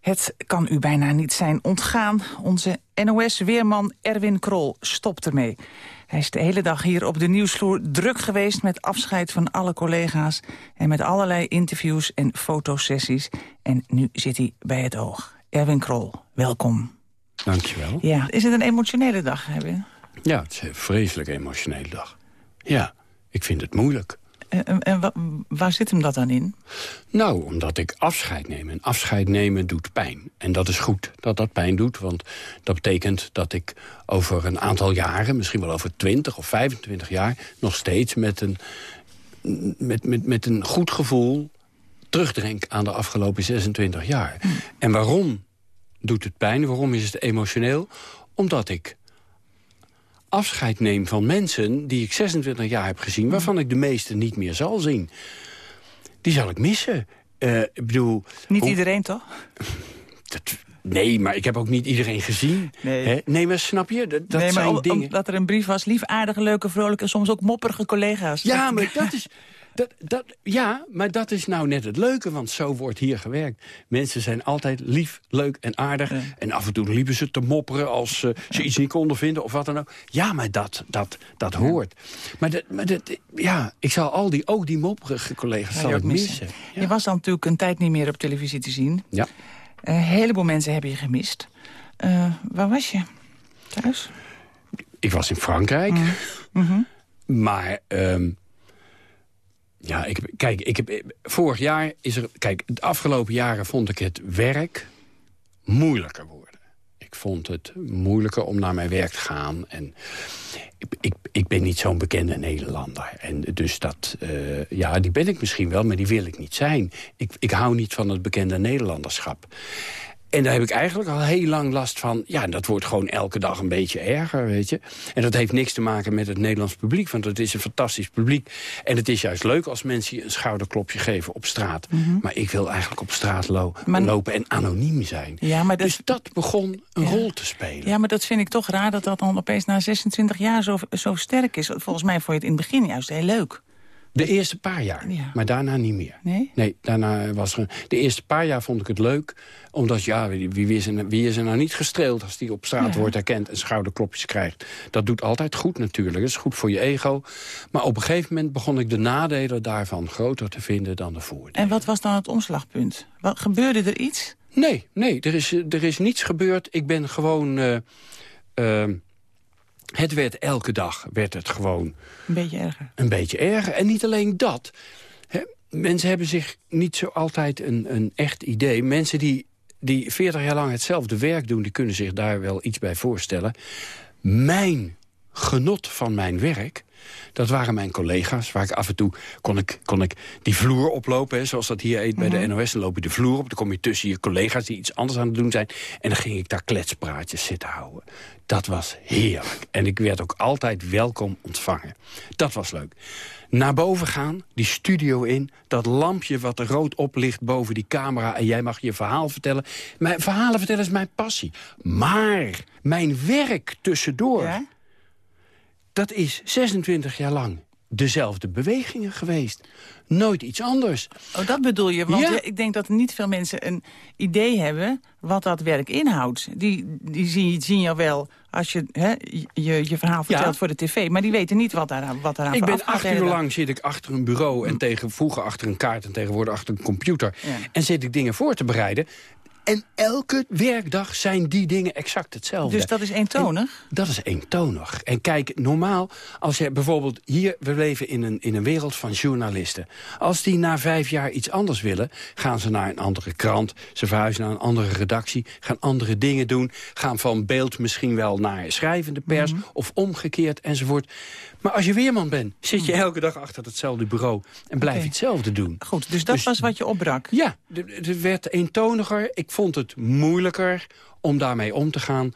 Het kan u bijna niet zijn ontgaan. Onze NOS-weerman Erwin Krol stopt ermee. Hij is de hele dag hier op de nieuwsvloer druk geweest... met afscheid van alle collega's en met allerlei interviews en fotosessies. En nu zit hij bij het oog. Erwin Krol, welkom. Dankjewel. Ja, is het een emotionele dag, Erwin? Ja, het is een vreselijk emotionele dag. Ja, ik vind het moeilijk. En, en- en wa- waar zit hem dat dan in? Nou, omdat ik afscheid neem. En afscheid nemen doet pijn. En dat is goed dat dat pijn doet. Want dat betekent dat ik over een aantal jaren... misschien wel over 20 of 25 jaar... nog steeds met een, met, met, met een goed gevoel terugdenk aan de afgelopen 26 jaar. En waarom doet het pijn? Waarom is het emotioneel? Omdat ik afscheid neem van mensen die ik 26 jaar heb gezien... waarvan ik de meeste niet meer zal zien. Die zal ik missen. eh, ik bedoel... Niet hoe- iedereen, toch? Nee, maar ik heb ook niet iedereen gezien. Nee. Hè? nee maar snap je? Dat, dat nee, maar zijn dingen... omdat er een brief was. Lief, aardige, leuke, vrolijke, soms ook mopperige collega's. Ja, maar dat is... Dat, dat, ja, maar dat is nou net het leuke, want zo wordt hier gewerkt. Mensen zijn altijd lief, leuk en aardig. En af en toe liepen ze te mopperen als eh, ze iets niet konden vinden of wat dan ook. Ja, maar dat, dat, dat hoort. Maar, dat, maar dat, ja, ik zal al die, ook die mopperige collega's Ga zal ik missen. missen. Je was dan natuurlijk een tijd niet meer op televisie te zien. Ja. Een heleboel mensen hebben je gemist. Eh, waar was je? Thuis? Ik was in Frankrijk. Mhm. Maar, ehm, ja, ik, kijk, ik heb, vorig jaar is er... Kijk, de afgelopen jaren vond ik het werk moeilijker worden. Ik vond het moeilijker om naar mijn werk te gaan. En ik, ik, ik ben niet zo'n bekende Nederlander. En dus dat, eh, ja, die ben ik misschien wel, maar die wil ik niet zijn. Ik, ik hou niet van het bekende Nederlanderschap. En daar heb ik eigenlijk al heel lang last van. Ja, en dat wordt gewoon elke dag een beetje erger, weet je. En dat heeft niks te maken met het Nederlands publiek... want het is een fantastisch publiek. En het is juist leuk als mensen je een schouderklopje geven op straat. Maar ik wil eigenlijk op straat lo- Maar- lopen en anoniem zijn. Ja, maar dat, Dus dat begon een rol te spelen. ja, maar dat vind ik toch raar dat dat dan opeens na 26 jaar zo, zo sterk is. Volgens mij vond je het in het begin juist heel leuk. De eerste paar jaar, maar daarna niet meer. Nee? Nee, daarna was er... De eerste paar jaar vond ik het leuk, omdat ja, wie, wie, is, er, wie is er nou niet gestreeld... als die op straat Ja. wordt herkend en schouderklopjes krijgt. Dat doet altijd goed natuurlijk, dat is goed voor je ego. Maar op een gegeven moment begon ik de nadelen daarvan groter te vinden dan de voordelen. En wat was dan het omslagpunt? Wat, gebeurde er iets? Nee, nee, er is, er is niets gebeurd. Ik ben gewoon... eh, ehm, het werd elke dag werd het gewoon Een beetje erger. een beetje erger. En niet alleen dat. Hè, mensen hebben zich niet zo altijd een, een echt idee. Mensen die, die 40 jaar lang hetzelfde werk doen... die kunnen zich daar wel iets bij voorstellen. Mijn genot van mijn werk... Dat waren mijn collega's, waar ik af en toe kon ik, kon ik die vloer oplopen. Hè, zoals dat hier heet bij de NOS. Dan loop je de vloer op, dan kom je tussen je collega's... die iets anders aan het doen zijn. En dan ging ik daar kletspraatjes zitten houden. Dat was heerlijk. En ik werd ook altijd welkom ontvangen. Dat was leuk. Naar boven gaan, die studio in, dat lampje wat er rood oplicht boven die camera... en jij mag je verhaal vertellen. Mijn verhalen vertellen is mijn passie. Maar mijn werk tussendoor... dat is 26 jaar lang dezelfde bewegingen geweest. Nooit iets anders. Oh, dat bedoel je? Want Ja. ik denk dat niet veel mensen een idee hebben wat dat werk inhoudt. Die, die zien, zien jou wel als je hè, je, je verhaal vertelt voor de tv. Maar die weten niet wat daaraan, wat daaraan Ik ben acht uur lang zit ik achter een bureau... en tegen, vroeger achter een kaart en tegenwoordig achter een computer... en zit ik dingen voor te bereiden. En elke werkdag zijn die dingen exact hetzelfde. Dus dat is eentonig? En dat is eentonig. En kijk, normaal, als je bijvoorbeeld hier... we leven in een, in een wereld van journalisten. Als die na vijf jaar iets anders willen... gaan ze naar een andere krant, ze verhuizen naar een andere redactie... gaan andere dingen doen, gaan van beeld misschien wel naar schrijvende pers... Mhm. of omgekeerd enzovoort. Maar als je weerman bent, zit je elke dag achter hetzelfde bureau... en blijf hetzelfde doen. Goed, dus dat was wat je opbrak? Ja, het werd eentoniger. Ik vond het moeilijker om daarmee om te gaan.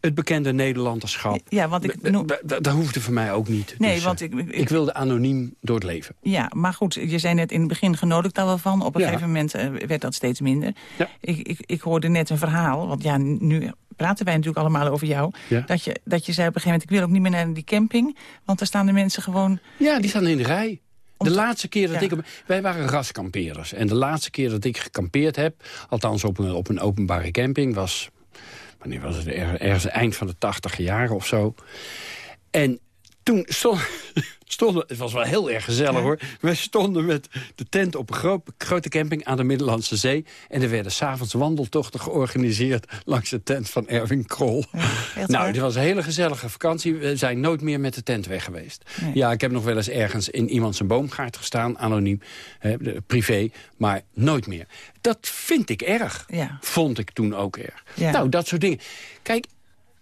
Het bekende Nederlanderschap. Ja, want ik d- Dat hoefde voor mij ook niet. Nee, Dus, want eh, ik- ik- ik wilde anoniem door het leven. Ja, maar goed, je zei net in het begin genoot ik daar wel van. Op een Ja. gegeven moment eh, werd dat steeds minder. Ik, ik, ik hoorde net een verhaal, want ja, nu praten wij natuurlijk allemaal over jou. Ja. Dat, je, dat je zei op een gegeven moment, ik wil ook niet meer naar die camping. Want daar staan de mensen gewoon... Ja, die staan in de rij. De laatste keer dat Ja. ik... Wij waren raskampeerders. En de laatste keer dat ik gekampeerd heb... althans op een, op een openbare camping... was... wanneer was het? Er- Ergens eind van de tachtige jaren of zo. En toen stond, stonden... Het was wel heel erg gezellig, hoor. Wij stonden met de tent op een gro- grote camping aan de Middellandse Zee. En er werden s'avonds wandeltochten georganiseerd... langs de tent van Erwin Krol. nou, het was een hele gezellige vakantie. We zijn nooit meer met de tent weg geweest. Nee. Ja, ik heb nog wel eens ergens in iemand zijn boomgaard gestaan, anoniem, privé, maar nooit meer. Dat vind ik erg. Ja. Vond ik toen ook erg. Nou, dat soort dingen. Kijk,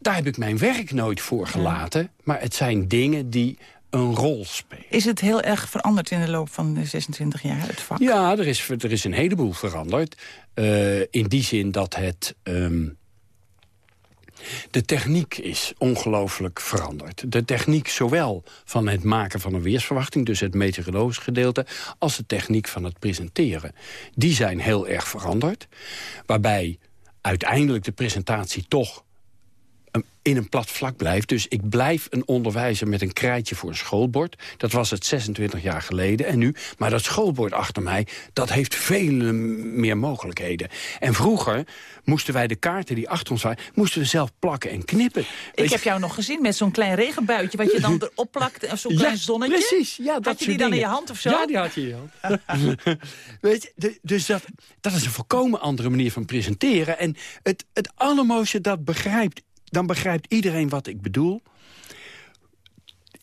daar heb ik mijn werk nooit voor gelaten, maar het zijn dingen die een rol spelen. Is het heel erg veranderd in de loop van de 26 jaar, het vak? Ja, er is, er is een heleboel veranderd. Eh, in die zin dat het... ehm, De techniek is ongelooflijk veranderd. De techniek zowel van het maken van een weersverwachting... dus het meteorologisch gedeelte... als de techniek van het presenteren. Die zijn heel erg veranderd. Waarbij uiteindelijk de presentatie toch in een plat vlak blijft. Dus ik blijf een onderwijzer met een krijtje voor een schoolbord. Dat was het 26 jaar geleden. En nu, maar dat schoolbord achter mij, dat heeft veel meer mogelijkheden. En vroeger moesten wij de kaarten die achter ons waren... moesten we zelf plakken en knippen. Ik Weet heb jou nog gezien met zo'n klein regenbuitje... wat je dan erop plakte, of zo'n Ja, klein zonnetje. precies. Ja, dat had je die dan in je hand of zo? Ja, die had je in je hand. Weet je, dus dat, dat is een volkomen andere manier van presenteren. En het, het allermooiste, dat begrijpt, dan begrijpt iedereen wat ik bedoel.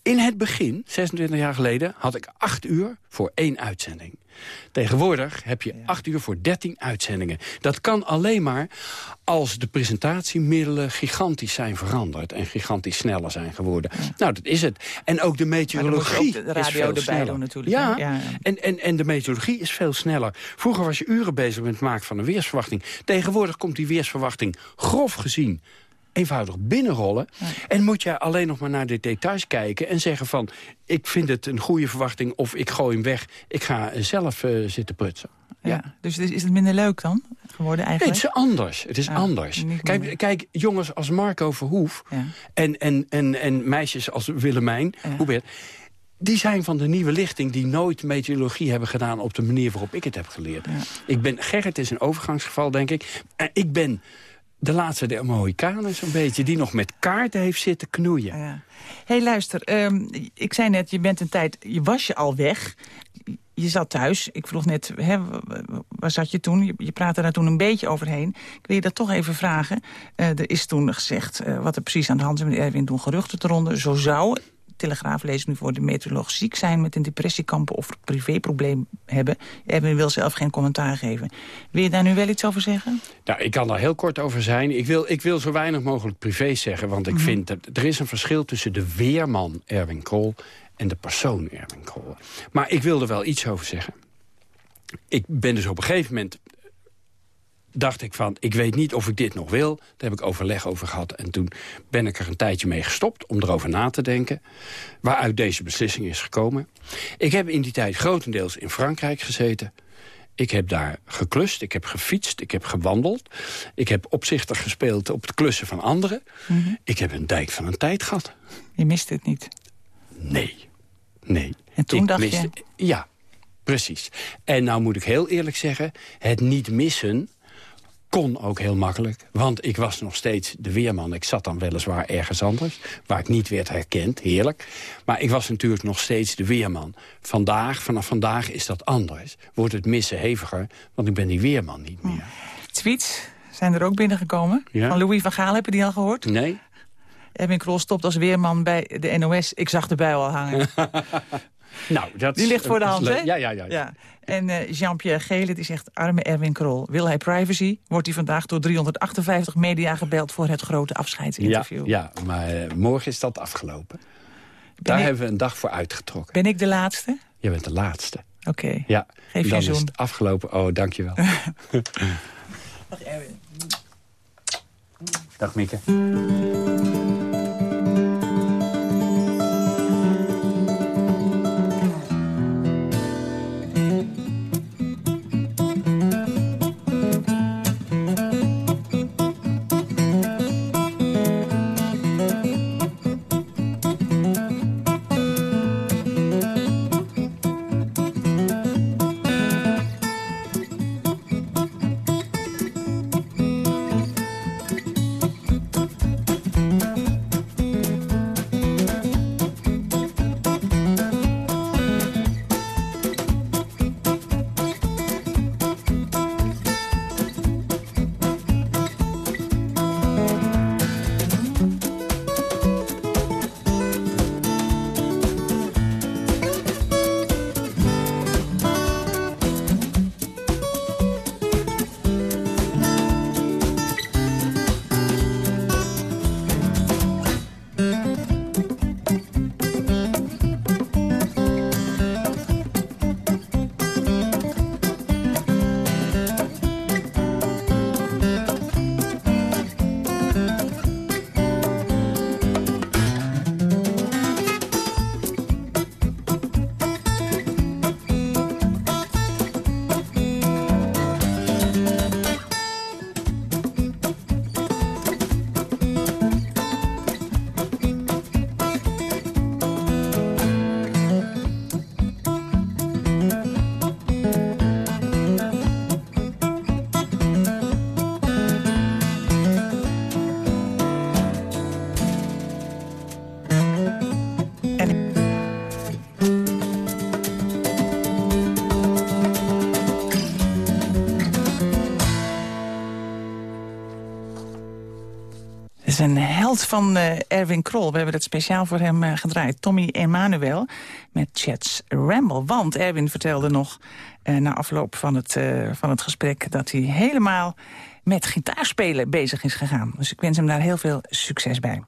In het begin, 26 jaar geleden, had ik acht uur voor één uitzending. Tegenwoordig heb je acht uur voor 13 uitzendingen. Dat kan alleen maar als de presentatiemiddelen gigantisch zijn veranderd... en gigantisch sneller zijn geworden. Nou, dat is het. En ook de meteorologie ook de radio is veel erbij sneller. doen natuurlijk, Ja, hè? Ja, ja. En, en, en de meteorologie is veel sneller. Vroeger was je uren bezig met het maken van een weersverwachting. Tegenwoordig komt die weersverwachting grof gezien eenvoudig binnenrollen. En moet je alleen nog maar naar de details kijken en zeggen van... ik vind het een goede verwachting of ik gooi hem weg. Ik ga zelf eh, zitten prutsen. Ja. Dus is het minder leuk dan geworden Nee, eigenlijk? het is anders. Het is Ja, anders. Kijk, kijk, jongens als Marco Verhoef... En, en, en, en meisjes als Willemijn, Hubert... die zijn van de nieuwe lichting die nooit meteorologie hebben gedaan... op de manier waarop ik het heb geleerd. Ik ben, Gerrit is een overgangsgeval, denk ik. En ik ben de laatste der Mohikanen zo'n beetje... die nog met kaarten heeft zitten knoeien. Hé, hey, luister, ehm, ik zei net, je bent een tijd, je was je al weg. Je zat thuis. Ik vroeg net, hè, waar zat je toen? Je, praatte daar toen een beetje overheen. Ik wil je dat toch even vragen. Eh, er is toen gezegd eh, wat er precies aan de hand is met Erwin. Toen geruchten te ronden. Zo zou, Telegraaf lees nu voor de meteoroloog ziek zijn... met een depressiekampen of privéprobleem hebben. Erwin wil zelf geen commentaar geven. Wil je daar nu wel iets over zeggen? Nou, ik kan daar heel kort over zijn. Ik wil, ik wil zo weinig mogelijk privé zeggen. Want ik Mhm. vind dat er is een verschil tussen de weerman Erwin Krol... en de persoon Erwin Krol. Maar ik wil er wel iets over zeggen. Ik ben dus op een gegeven moment dacht ik van, ik weet niet of ik dit nog wil. Daar heb ik overleg over gehad. En toen ben ik er een tijdje mee gestopt om erover na te denken. Waaruit deze beslissing is gekomen. Ik heb in die tijd grotendeels in Frankrijk gezeten. Ik heb daar geklust, ik heb gefietst, ik heb gewandeld. Ik heb opzichtig gespeeld op het klussen van anderen. Ik heb een dijk van een tijd gehad. Je mist het niet. Nee, nee. En toen Ik dacht miste- je... Ja, precies. En nou moet ik heel eerlijk zeggen... het niet missen kon ook heel makkelijk. Want ik was nog steeds de weerman. Ik zat dan weliswaar ergens anders, waar ik niet werd herkend. Heerlijk. Maar ik was natuurlijk nog steeds de weerman. Vandaag, vanaf vandaag is dat anders. Wordt het missen heviger, want ik ben die weerman niet meer. Tweets zijn er ook binnengekomen. Ja. Van Louis van Gaal, heb je die al gehoord? Nee? Erwin Krol stopt als weerman bij de NOS. Ik zag de bui al hangen. Nou, dat Die ligt voor de hand, hè? Ja, ja, ja. Ja. En eh, Jean-Pierre Gele die zegt, arme Erwin Krol. Wil hij privacy? Wordt hij vandaag door 358 media gebeld... voor het grote Ja, afscheidsinterview. ja, maar eh, morgen is dat afgelopen. Daar ik- hebben we een dag voor uitgetrokken. Ben ik de laatste? Je bent de laatste. Oké. Ja, Geef je dan een is zoen. het afgelopen. Oh, dankjewel. Dag Erwin. Dag Mieke. Van eh, Erwin Krol. We hebben dat speciaal voor hem eh, gedraaid. Tommy Emanuel met Chats Ramble. Want Erwin vertelde nog eh, na afloop van het, van het gesprek... dat hij helemaal met gitaarspelen bezig is gegaan. Dus ik wens hem daar heel veel succes bij.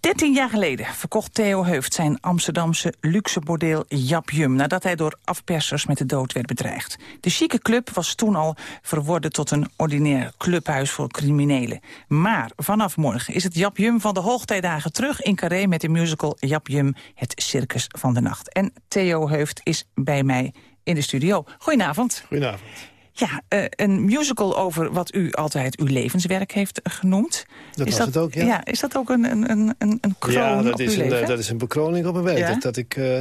13 jaar geleden verkocht Theo Heuft zijn Amsterdamse luxe bordeel Japjum... nadat hij door afpersers met de dood werd bedreigd. De chique club was toen al verworden tot een ordinair clubhuis voor criminelen. Maar vanaf morgen is het Japjum van de hoogtijdagen terug in Carré... met de musical Japjum, het circus van de nacht. En Theo Heuft is bij mij in de studio. Goedenavond. Goedenavond. Ja, eh, een musical over wat u altijd uw levenswerk heeft genoemd. Dat is was het ook, ja. Is dat ook een, een, een, een een kroon Ja, dat op is, uw een, leven? eh, dat is een bekroning op mijn werk. Ja? Dat, dat ik eh,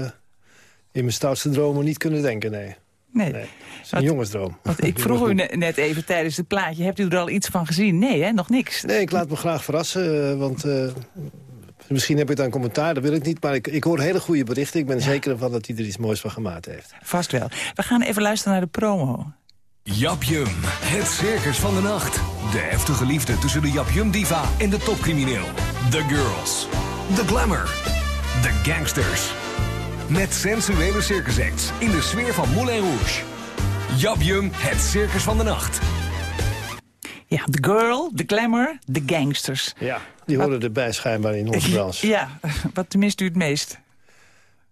in mijn stoutste dromen niet kunnen denken, nee. Nee. Is een jongensdroom. Want ik vroeg u ne- net even tijdens het plaatje, hebt u er al iets van gezien? Nee, hè? nog niks. Nee, ik laat me graag verrassen, eh, want... eh, Misschien heb ik dan commentaar, dat wil ik niet. Maar ik, ik hoor hele goede berichten. Ik ben zeker ervan dat hij er iets moois van gemaakt heeft. Vast wel. We gaan even luisteren naar de promo. Japjum, het circus van de nacht. De heftige liefde tussen de Japjum-diva en de topcrimineel. The Girls. The Glamour. The Gangsters. Met sensuele circusacts in de sfeer van Moulin Rouge. Japjum, het circus van de nacht. Ja, The Girl, The Glamour, The Gangsters. Ja, die horen erbij schijnbaar in onze branche. Ja, wat mist u het meest?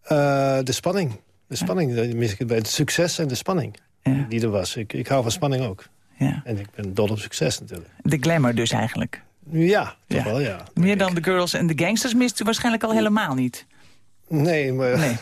Eh, de spanning. De spanning, mis ik het bij. Het succes en de spanning die er was. Ik, ik hou van spanning ook. Ja. En ik ben dol op succes natuurlijk. The Glamour dus eigenlijk. Ja, toch wel, ja. Meer dan The Girls en The Gangsters mist u waarschijnlijk al helemaal niet. Nee, maar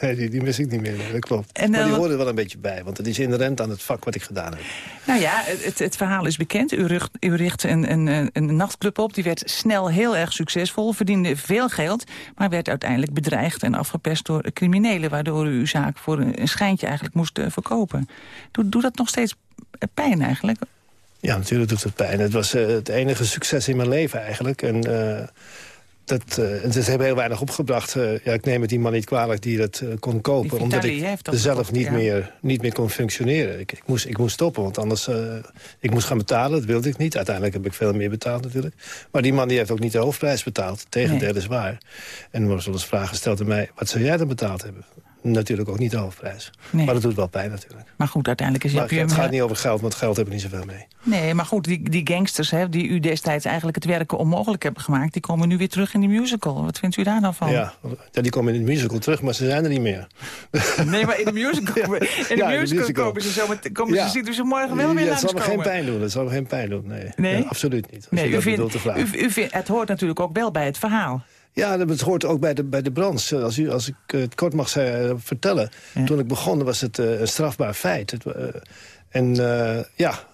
nee. die, die mis ik niet meer. Nee, dat klopt. En, maar eh, die wat- horen er wel een beetje bij. Want het is inherent aan het vak wat ik gedaan heb. Nou ja, het, het verhaal is bekend. U, richt, u een, een, een nachtclub op. Die werd snel heel erg succesvol. Verdiende veel geld. Maar werd uiteindelijk bedreigd en afgeperst door criminelen. Waardoor u uw zaak voor een, schijntje eigenlijk moest eh, verkopen. Doet dat nog steeds pijn eigenlijk? Ja, natuurlijk doet het pijn. Het was eh, het enige succes in mijn leven eigenlijk. En eh, dat, eh, het heeft heel weinig opgebracht. Eh, ja, ik neem het die man niet kwalijk die dat eh, kon kopen. Omdat ik dat zelf gekocht, niet, ja. meer, niet meer kon functioneren. Ik, ik, moest, ik moest stoppen, want anders... ik moest gaan betalen, dat wilde ik niet. Uiteindelijk heb ik veel meer betaald natuurlijk. Maar die man die heeft ook niet de hoofdprijs betaald. Tegendeel is waar. En er was wel eens vragen gesteld aan mij... wat zou jij dan betaald hebben? Natuurlijk ook niet de hoofdprijs. Nee. Maar dat doet wel pijn natuurlijk. Maar goed, uiteindelijk is Maar Japjum... het gaat niet over geld, want geld hebben we niet zoveel mee. Nee, maar goed, die, die gangsters hè, die u destijds eigenlijk het werken onmogelijk hebben gemaakt... die komen nu weer terug in die musical. Wat vindt u daar dan van? Ja, ja, die komen in de musical terug, maar ze zijn er niet meer. Nee, maar in de musical, in de Ja, in de musical, komen ze zo met, komen Ja. ze, ziet u ze morgen wel weer ja, dat zal me langskomen. geen pijn doen. Dat zal me geen pijn doen. Nee, Nee? Absoluut niet. Nee, u vindt, u, u vindt, het hoort natuurlijk ook wel bij het verhaal. Ja, dat- hoort ook bij de, bij de branche. Als, u, als ik eh, het kort mag vertellen. Toen ik begon was het eh, een strafbaar feit. Het, eh, en ja...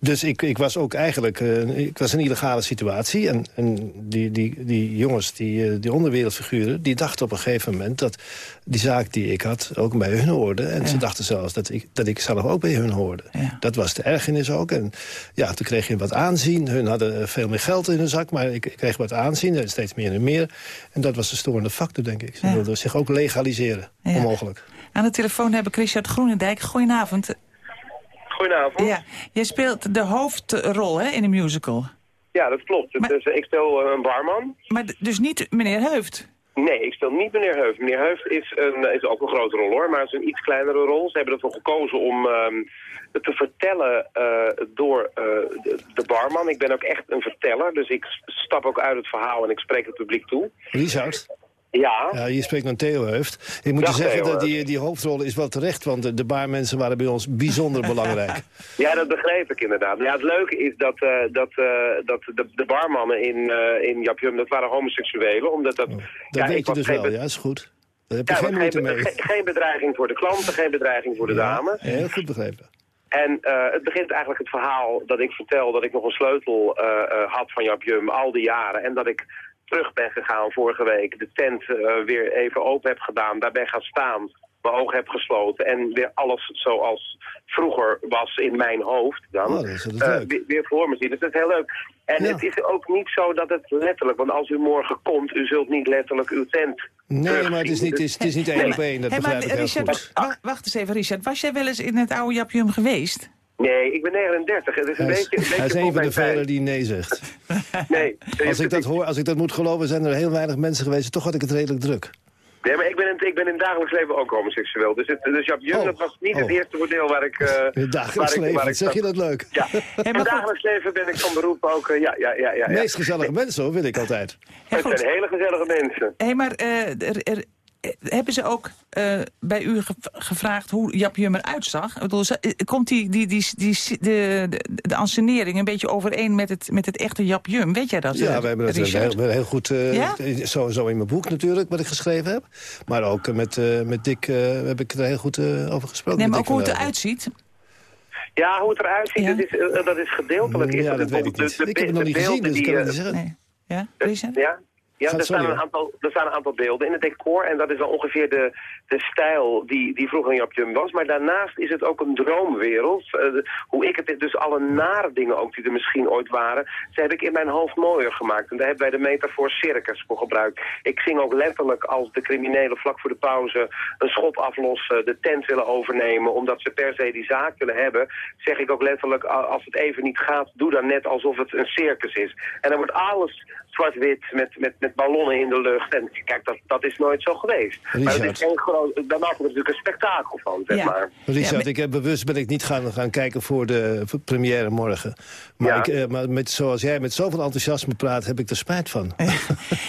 Dus ik, ik was ook eigenlijk eh, ik was in een illegale situatie. En, en die, die, die jongens, die, eh, die onderwereldfiguren... die dachten op een gegeven moment dat die zaak die ik had... ook bij hun hoorde. En ze dachten zelfs dat ik, dat ik zelf ook bij hun hoorde. Dat was de ergernis ook. En ja, toen kreeg je wat aanzien. Hun hadden eh, veel meer geld in hun zak, maar ik, ik kreeg wat aanzien. Steeds meer en meer. En dat was de storende factor, denk ik. Ze Ja. wilden zich ook legaliseren. Onmogelijk. Aan de telefoon hebben Richard Groenendijk. Goedenavond. Goedenavond. Ja, jij speelt de hoofdrol hè, in een musical. Ja, dat klopt. Dus, eh, ik speel eh, een barman. Maar dus niet meneer Heuft? Nee, ik speel niet meneer Heuft. Meneer Heuft is, een, is ook een grote rol hoor, maar het is een iets kleinere rol. Ze hebben ervoor gekozen om ehm, het te vertellen eh, door eh, de, de barman. Ik ben ook echt een verteller, dus ik stap ook uit het verhaal en ik spreek het publiek toe. Richard? Ja. Ja, je spreekt naar Theo Heuft. Ik moet Dag, je zeggen Theo dat die, die hoofdrol is wel terecht... want de, de baarmensen waren bij ons bijzonder belangrijk. Ja, dat begreep ik inderdaad. Ja, het leuke is dat, eh, dat, eh, dat de, de barmannen in, eh in Japjum, dat waren homoseksuelen. Omdat dat, Dat ja, ik weet je dus wel, be- ja, is goed. Daar heb je Ja, geen moeite mee. ge- geen bedreiging voor de klanten, geen bedreiging voor de dames. Heel goed begrepen. En het begint eigenlijk het verhaal dat ik vertel dat ik nog een sleutel had van Japjum al die jaren. En dat ik terug ben gegaan vorige week, de tent eh, weer even open heb gedaan, daar ben gaan staan, mijn ogen heb gesloten en weer alles zoals vroeger was in mijn hoofd dan. Oh, dat is wel eh, leuk. weer, weer voor me zien. Dus dat is heel leuk. En het is ook niet zo dat het letterlijk, want als u morgen komt, u zult niet letterlijk uw tent Nee, maar het is niet, het is, het is niet één op één. Dat maar begrijp ik heel Richard, goed. wacht eens even, Richard. Was jij wel eens in het oude Japjum geweest? Nee, ik ben 39. Het is een Hij is, beetje, een beetje hij is een van de velen die nee zegt. Nee, Als ik dat hoor, als ik dat moet geloven, zijn er heel weinig mensen geweest. Toch had ik het redelijk druk. Nee, maar ik ben, in, ik ben in het dagelijks leven ook homoseksueel. Dus, het, dus Jap Jum, Oh, dat was niet het oh. eerste voordeel waar ik... eh, In het dagelijks waar ik, leven, waar ik zeg je dat leuk. Ja, in het dagelijks leven ben ik van beroep ook... eh, ja, ja, ja, ja, ja. Meest gezellige mensen, hoor, wil ik altijd. Het zijn hele gezellige mensen. Hé, maar eh, er, hebben ze ook eh, bij u ge- gevraagd hoe Jap Jum eruit zag? Ik bedoel, eh, komt die, die, die, die, de, de, de ansenering een beetje overeen met het, met het echte Jap Jum? Weet jij dat? Ja, eh, we hebben dat heel, heel goed, eh, Ja? sowieso in mijn boek natuurlijk, wat ik geschreven heb. Maar ook met, eh, met Dick eh, heb ik er heel goed over gesproken. Nee, met maar ook hoe het eruit ziet. Ja, hoe het eruit ziet, dat, is, dat is gedeeltelijk. is Ja, dat weet ik niet. Ik heb het nog de niet gezien, dus kan het niet zeggen. Ja, Richard? Ja, ja er, staan een aantal, er staan een aantal beelden in het decor. En dat is dan ongeveer de, de stijl die, die vroeger in Jap Jum was. Maar daarnaast is het ook een droomwereld. Eh, hoe ik het, dus alle nare dingen ook die er misschien ooit waren... ze heb ik in mijn hoofd mooier gemaakt. En daar hebben wij de metafoor circus voor gebruikt. Ik zing ook letterlijk als de criminelen vlak voor de pauze... een schot aflossen, de tent willen overnemen... omdat ze per se die zaak willen hebben... zeg ik ook letterlijk, als het even niet gaat... doe dan net alsof het een circus is. En dan wordt alles zwart-wit met, met, met ballonnen in de lucht. En kijk, dat, dat is nooit zo geweest. Maar dat is Richard. geen groot, daar maken we natuurlijk een spektakel van, zeg maar. Richard, ik heb bewust ben ik niet gaan, gaan kijken voor de voor première morgen. Maar, ik, eh, maar met, zoals jij met zoveel enthousiasme praat, heb ik er spijt van. U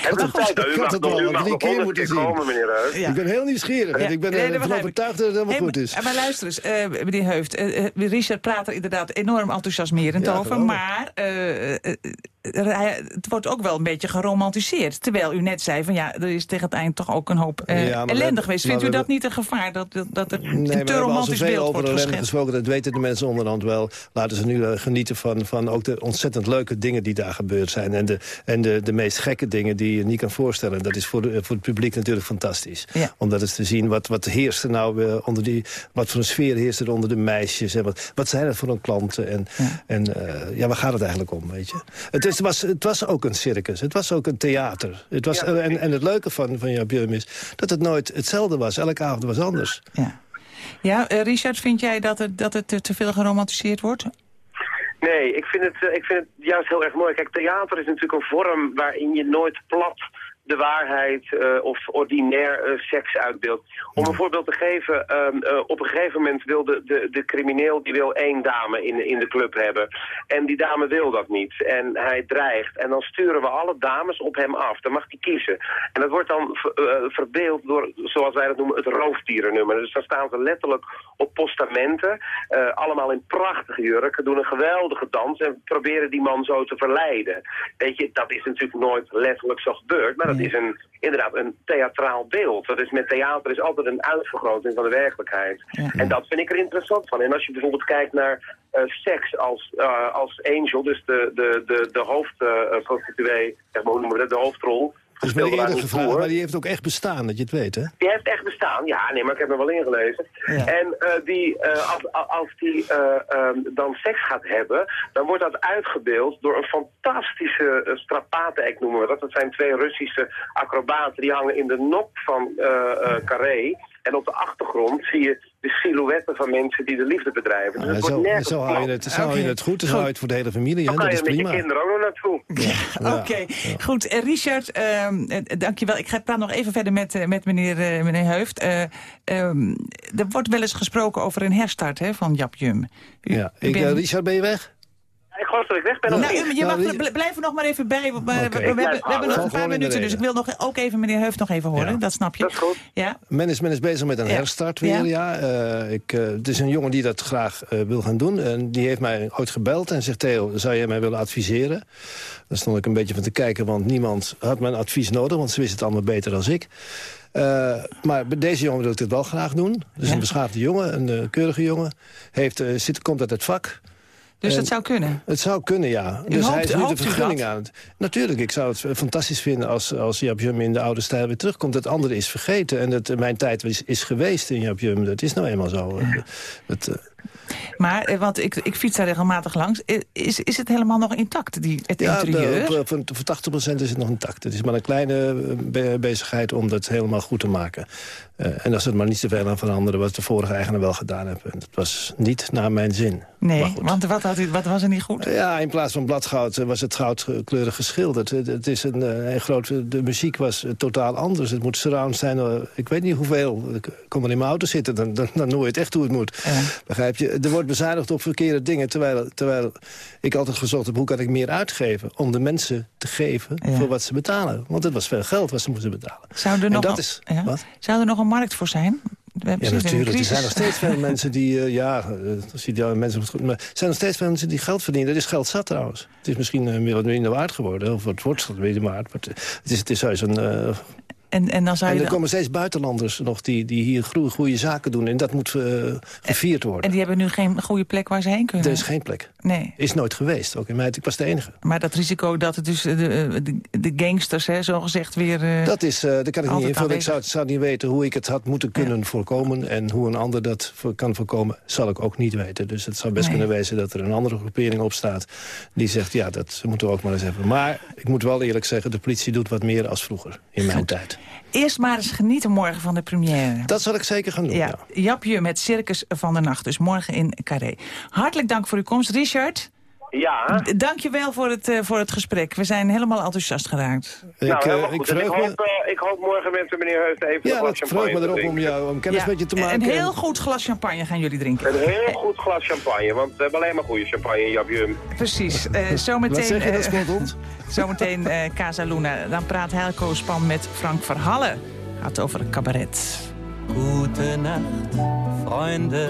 had mag het u al mag drie keer moeten zien. komen, meneer Heus. Ik ben heel nieuwsgierig ik ben Nee, er dat van begrijp ik. overtuigd dat het helemaal Hey, goed is. Maar, maar luister eens, eh, meneer Heuft. eh, eh, Richard praat er inderdaad enorm enthousiasmerend Ja, over. Maar eh, eh, eh, het wordt ook wel een beetje geromantiseerd. Terwijl u net zei van ja, er is tegen het eind toch ook een hoop eh, Ja, ellende hebben- geweest. Vindt u dat niet een gevaar? Dat, dat, er Nee, een te romantisch beeld over wordt ellende gesproken. Dat weten de mensen onderhand wel. Laten ze nu eh, genieten van, van ook de ontzettend leuke dingen die daar gebeurd zijn. En de, en de, de meest gekke dingen die je niet kan voorstellen. Dat is voor, de, voor het publiek natuurlijk fantastisch. Ja. Om dat eens te zien. Wat, wat heerst er nou eh, onder die... Wat voor een sfeer heerst er onder de meisjes? En wat, wat zijn het voor een klanten? En, en eh, ja, waar gaat het eigenlijk om, weet je? Het, is, was, het was ook een circus. Het was ook een theater. Het was, eh, en, en het leuke van, van Jan Björn is dat het nooit hetzelfde was. Elke avond was anders. Ja, eh, Richard, vind jij dat het, dat het te- te veel geromantiseerd wordt? Nee, ik vind, het, eh, ik vind het juist heel erg mooi. Kijk, theater is natuurlijk een vorm waarin je nooit plat de waarheid eh, of ordinair eh, seks uitbeeldt. Om een voorbeeld te geven, ehm, eh, op een gegeven moment wil de, de, de crimineel die wil één dame in, in de club hebben. En die dame wil dat niet. En hij dreigt. En dan sturen we alle dames op hem af. Dan mag hij kiezen. En dat wordt dan ver- verbeeld door, zoals wij dat noemen, het roofdierennummer. Dus dan staan ze letterlijk op postamenten. allemaal in prachtige jurken. Doen een geweldige dans. En proberen die man zo te verleiden. Weet je, dat is natuurlijk nooit letterlijk zo gebeurd. Maar dat is een, inderdaad een theatraal beeld. Dat is met theater is altijd een uitvergroting van de werkelijkheid. En dat vind ik er interessant van. En als je bijvoorbeeld kijkt naar eh, seks als, eh, als angel, dus de, de, de, de hoofdprostituee, zeg maar, hoe noemen we dat, de hoofdrol. Dus ben ik eerder gevraagd, maar die heeft ook echt bestaan, dat je het weet, hè? Die heeft echt bestaan. Ja, nee, maar ik heb er wel ingelezen. En eh, die, eh, als, als die eh, ehm, dan seks gaat hebben, dan wordt dat uitgebeeld door een fantastische uh, strapaten noemen we dat. Dat zijn twee Russische acrobaten. Die hangen in de nok van eh eh, Carré. En op de achtergrond zie je de silhouetten van mensen die de liefde bedrijven. Dus zo, wordt nergens zo hou je het, zo je het goed, dan hou je het voor de hele familie, Dan hè? kan Dat je is met je kinderen ook nog naartoe. Oké, goed. Eh, Richard, ehm, eh, dankjewel. Ik ga praat nog even verder met, eh, met meneer, meneer Heuft. Eh, ehm, er wordt wel eens gesproken over een herstart hè, van Jap Jum. U- Ja, ik, Richard, ben je weg? Ik geloof dat ik weg ben. Nou, u- je mag er, bl- blijf er nog maar even bij. we, we hebben, we hebben nog een paar minuten, dus ik wil nog, ook even meneer Heuft nog even horen. Dat snap je. Dat is goed. Ja? Men is, men is bezig met een Ja. herstart weer, Ja. ja. Eh, ik, eh, het is een jongen die dat graag eh, wil gaan doen. En die heeft mij ooit gebeld en zegt... Theo, zou jij mij willen adviseren? Daar stond ik een beetje van te kijken, want niemand had mijn advies nodig... want ze wist het allemaal beter dan ik. Eh, maar bij deze jongen wil ik dit wel graag doen. Is een beschaafde jongen, een keurige jongen. Heeft, zit, komt uit het vak. Dus En dat zou kunnen. Het zou kunnen, ja. U dus hoopt- hij is nu de vergunning dat? aan het... Natuurlijk, ik zou het fantastisch vinden als, als Jap Jum in de oude stijl weer terugkomt. Het andere is vergeten. En het, mijn tijd is, is geweest in Jap Jum. Dat is nou eenmaal zo. Het, Maar, eh, want ik, ik fiets daar regelmatig langs. Eh, Is, is het helemaal nog intact, die, het ja, interieur? de- voor, voor 80% is het nog intact. Het is maar een kleine eh, be- bezigheid om dat helemaal goed te maken. Eh, en als het maar niet te veel aan veranderen wat de vorige eigenaar wel gedaan heeft. En dat was niet naar mijn zin. Nee, want wat, had u, wat was er niet goed? Ja, in plaats van bladgoud eh, was het goudkleurig geschilderd. Het, het is een, eh, een groot, de muziek was eh, totaal anders. Het moet surround zijn, eh, ik weet niet hoeveel. Ik kom maar in mijn auto zitten, dan, dan, dan hoor je het echt hoe het moet. Begrijp je? Er wordt bezuinigd op verkeerde dingen. Terwijl, terwijl ik altijd gezocht heb, hoe kan ik meer uitgeven? Om de mensen te geven voor wat ze betalen. Want het was veel geld wat ze moesten betalen. Zou er, nog dat een, is, ja? wat? Zou er nog een markt voor zijn? We Ja, natuurlijk. Er zijn nog steeds veel mensen die... eh, ja, eh, als je die mensen goed... Maar er zijn nog steeds veel mensen die geld verdienen. Dat is geld zat trouwens. Het is misschien eh, meer wat minder waard geworden. Of het wordt wat minder waard. Maar het is, het is juist een... eh, En, en dan zou en je er dan- komen steeds buitenlanders nog die, die hier goede, goede zaken doen. En dat moet eh, gevierd worden. En die hebben nu geen goede plek waar ze heen kunnen. Er is geen plek. Nee. Is nooit geweest. Ook in mij, ik was de enige. Maar dat risico dat het dus eh, de, de, de gangsters, hè, zo gezegd, weer... eh, Dat is, eh daar kan ik niet invullen. Ik zou, zou niet weten hoe ik het had moeten kunnen voorkomen. En hoe een ander dat voor, kan voorkomen, zal ik ook niet weten. Dus het zou best Nee. kunnen wezen dat er een andere groepering op staat... die zegt, ja, dat moeten we ook maar eens hebben. Maar ik moet wel eerlijk zeggen, de politie doet wat meer als vroeger. In mijn tijd. Eerst maar eens genieten morgen van de première. Dat zal ik zeker gaan doen, ja. Japje met Circus van de Nacht, dus morgen in Carré. Hartelijk dank voor uw komst, Richard. Ja. D- Dank je wel voor het, eh, voor het gesprek. We zijn helemaal enthousiast geraakt. nou, eh, helemaal goed. En ik, hoop, eh, ik hoop morgen met meneer Heus even Ja, een glas champagne me erop om jou om kennis Ja, met je te maken. Een heel goed glas champagne gaan jullie drinken. Een heel goed glas champagne, want we hebben alleen maar goede champagne in Jabjum. Precies. Eh, zometeen, Wat zeg je, dat eh? Zometeen Casa Luna. Dan praat Helco Span met Frank Verhallen. Gaat over een cabaret. Gute Nacht, Freunde.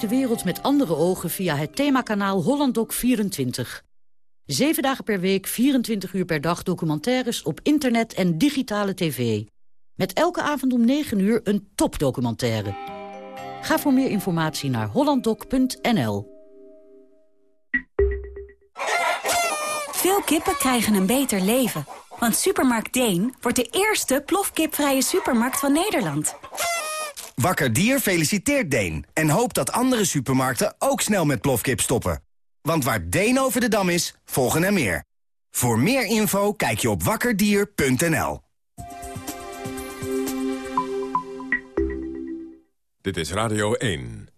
De wereld met andere ogen via het themakanaal HollandDoc24. Zeven dagen per week, 24 uur per dag documentaires op internet en digitale tv. Met elke avond om 9 uur een topdocumentaire. Ga voor meer informatie naar hollanddoc.nl. Veel kippen krijgen een beter leven. Want Supermarkt Deen wordt de eerste plofkipvrije supermarkt van Nederland. Wakker Dier feliciteert Deen en hoopt dat andere supermarkten ook snel met plofkip stoppen. Want waar Deen over de dam is, volgen er meer. Voor meer info kijk je op wakkerdier.nl. Dit is Radio 1.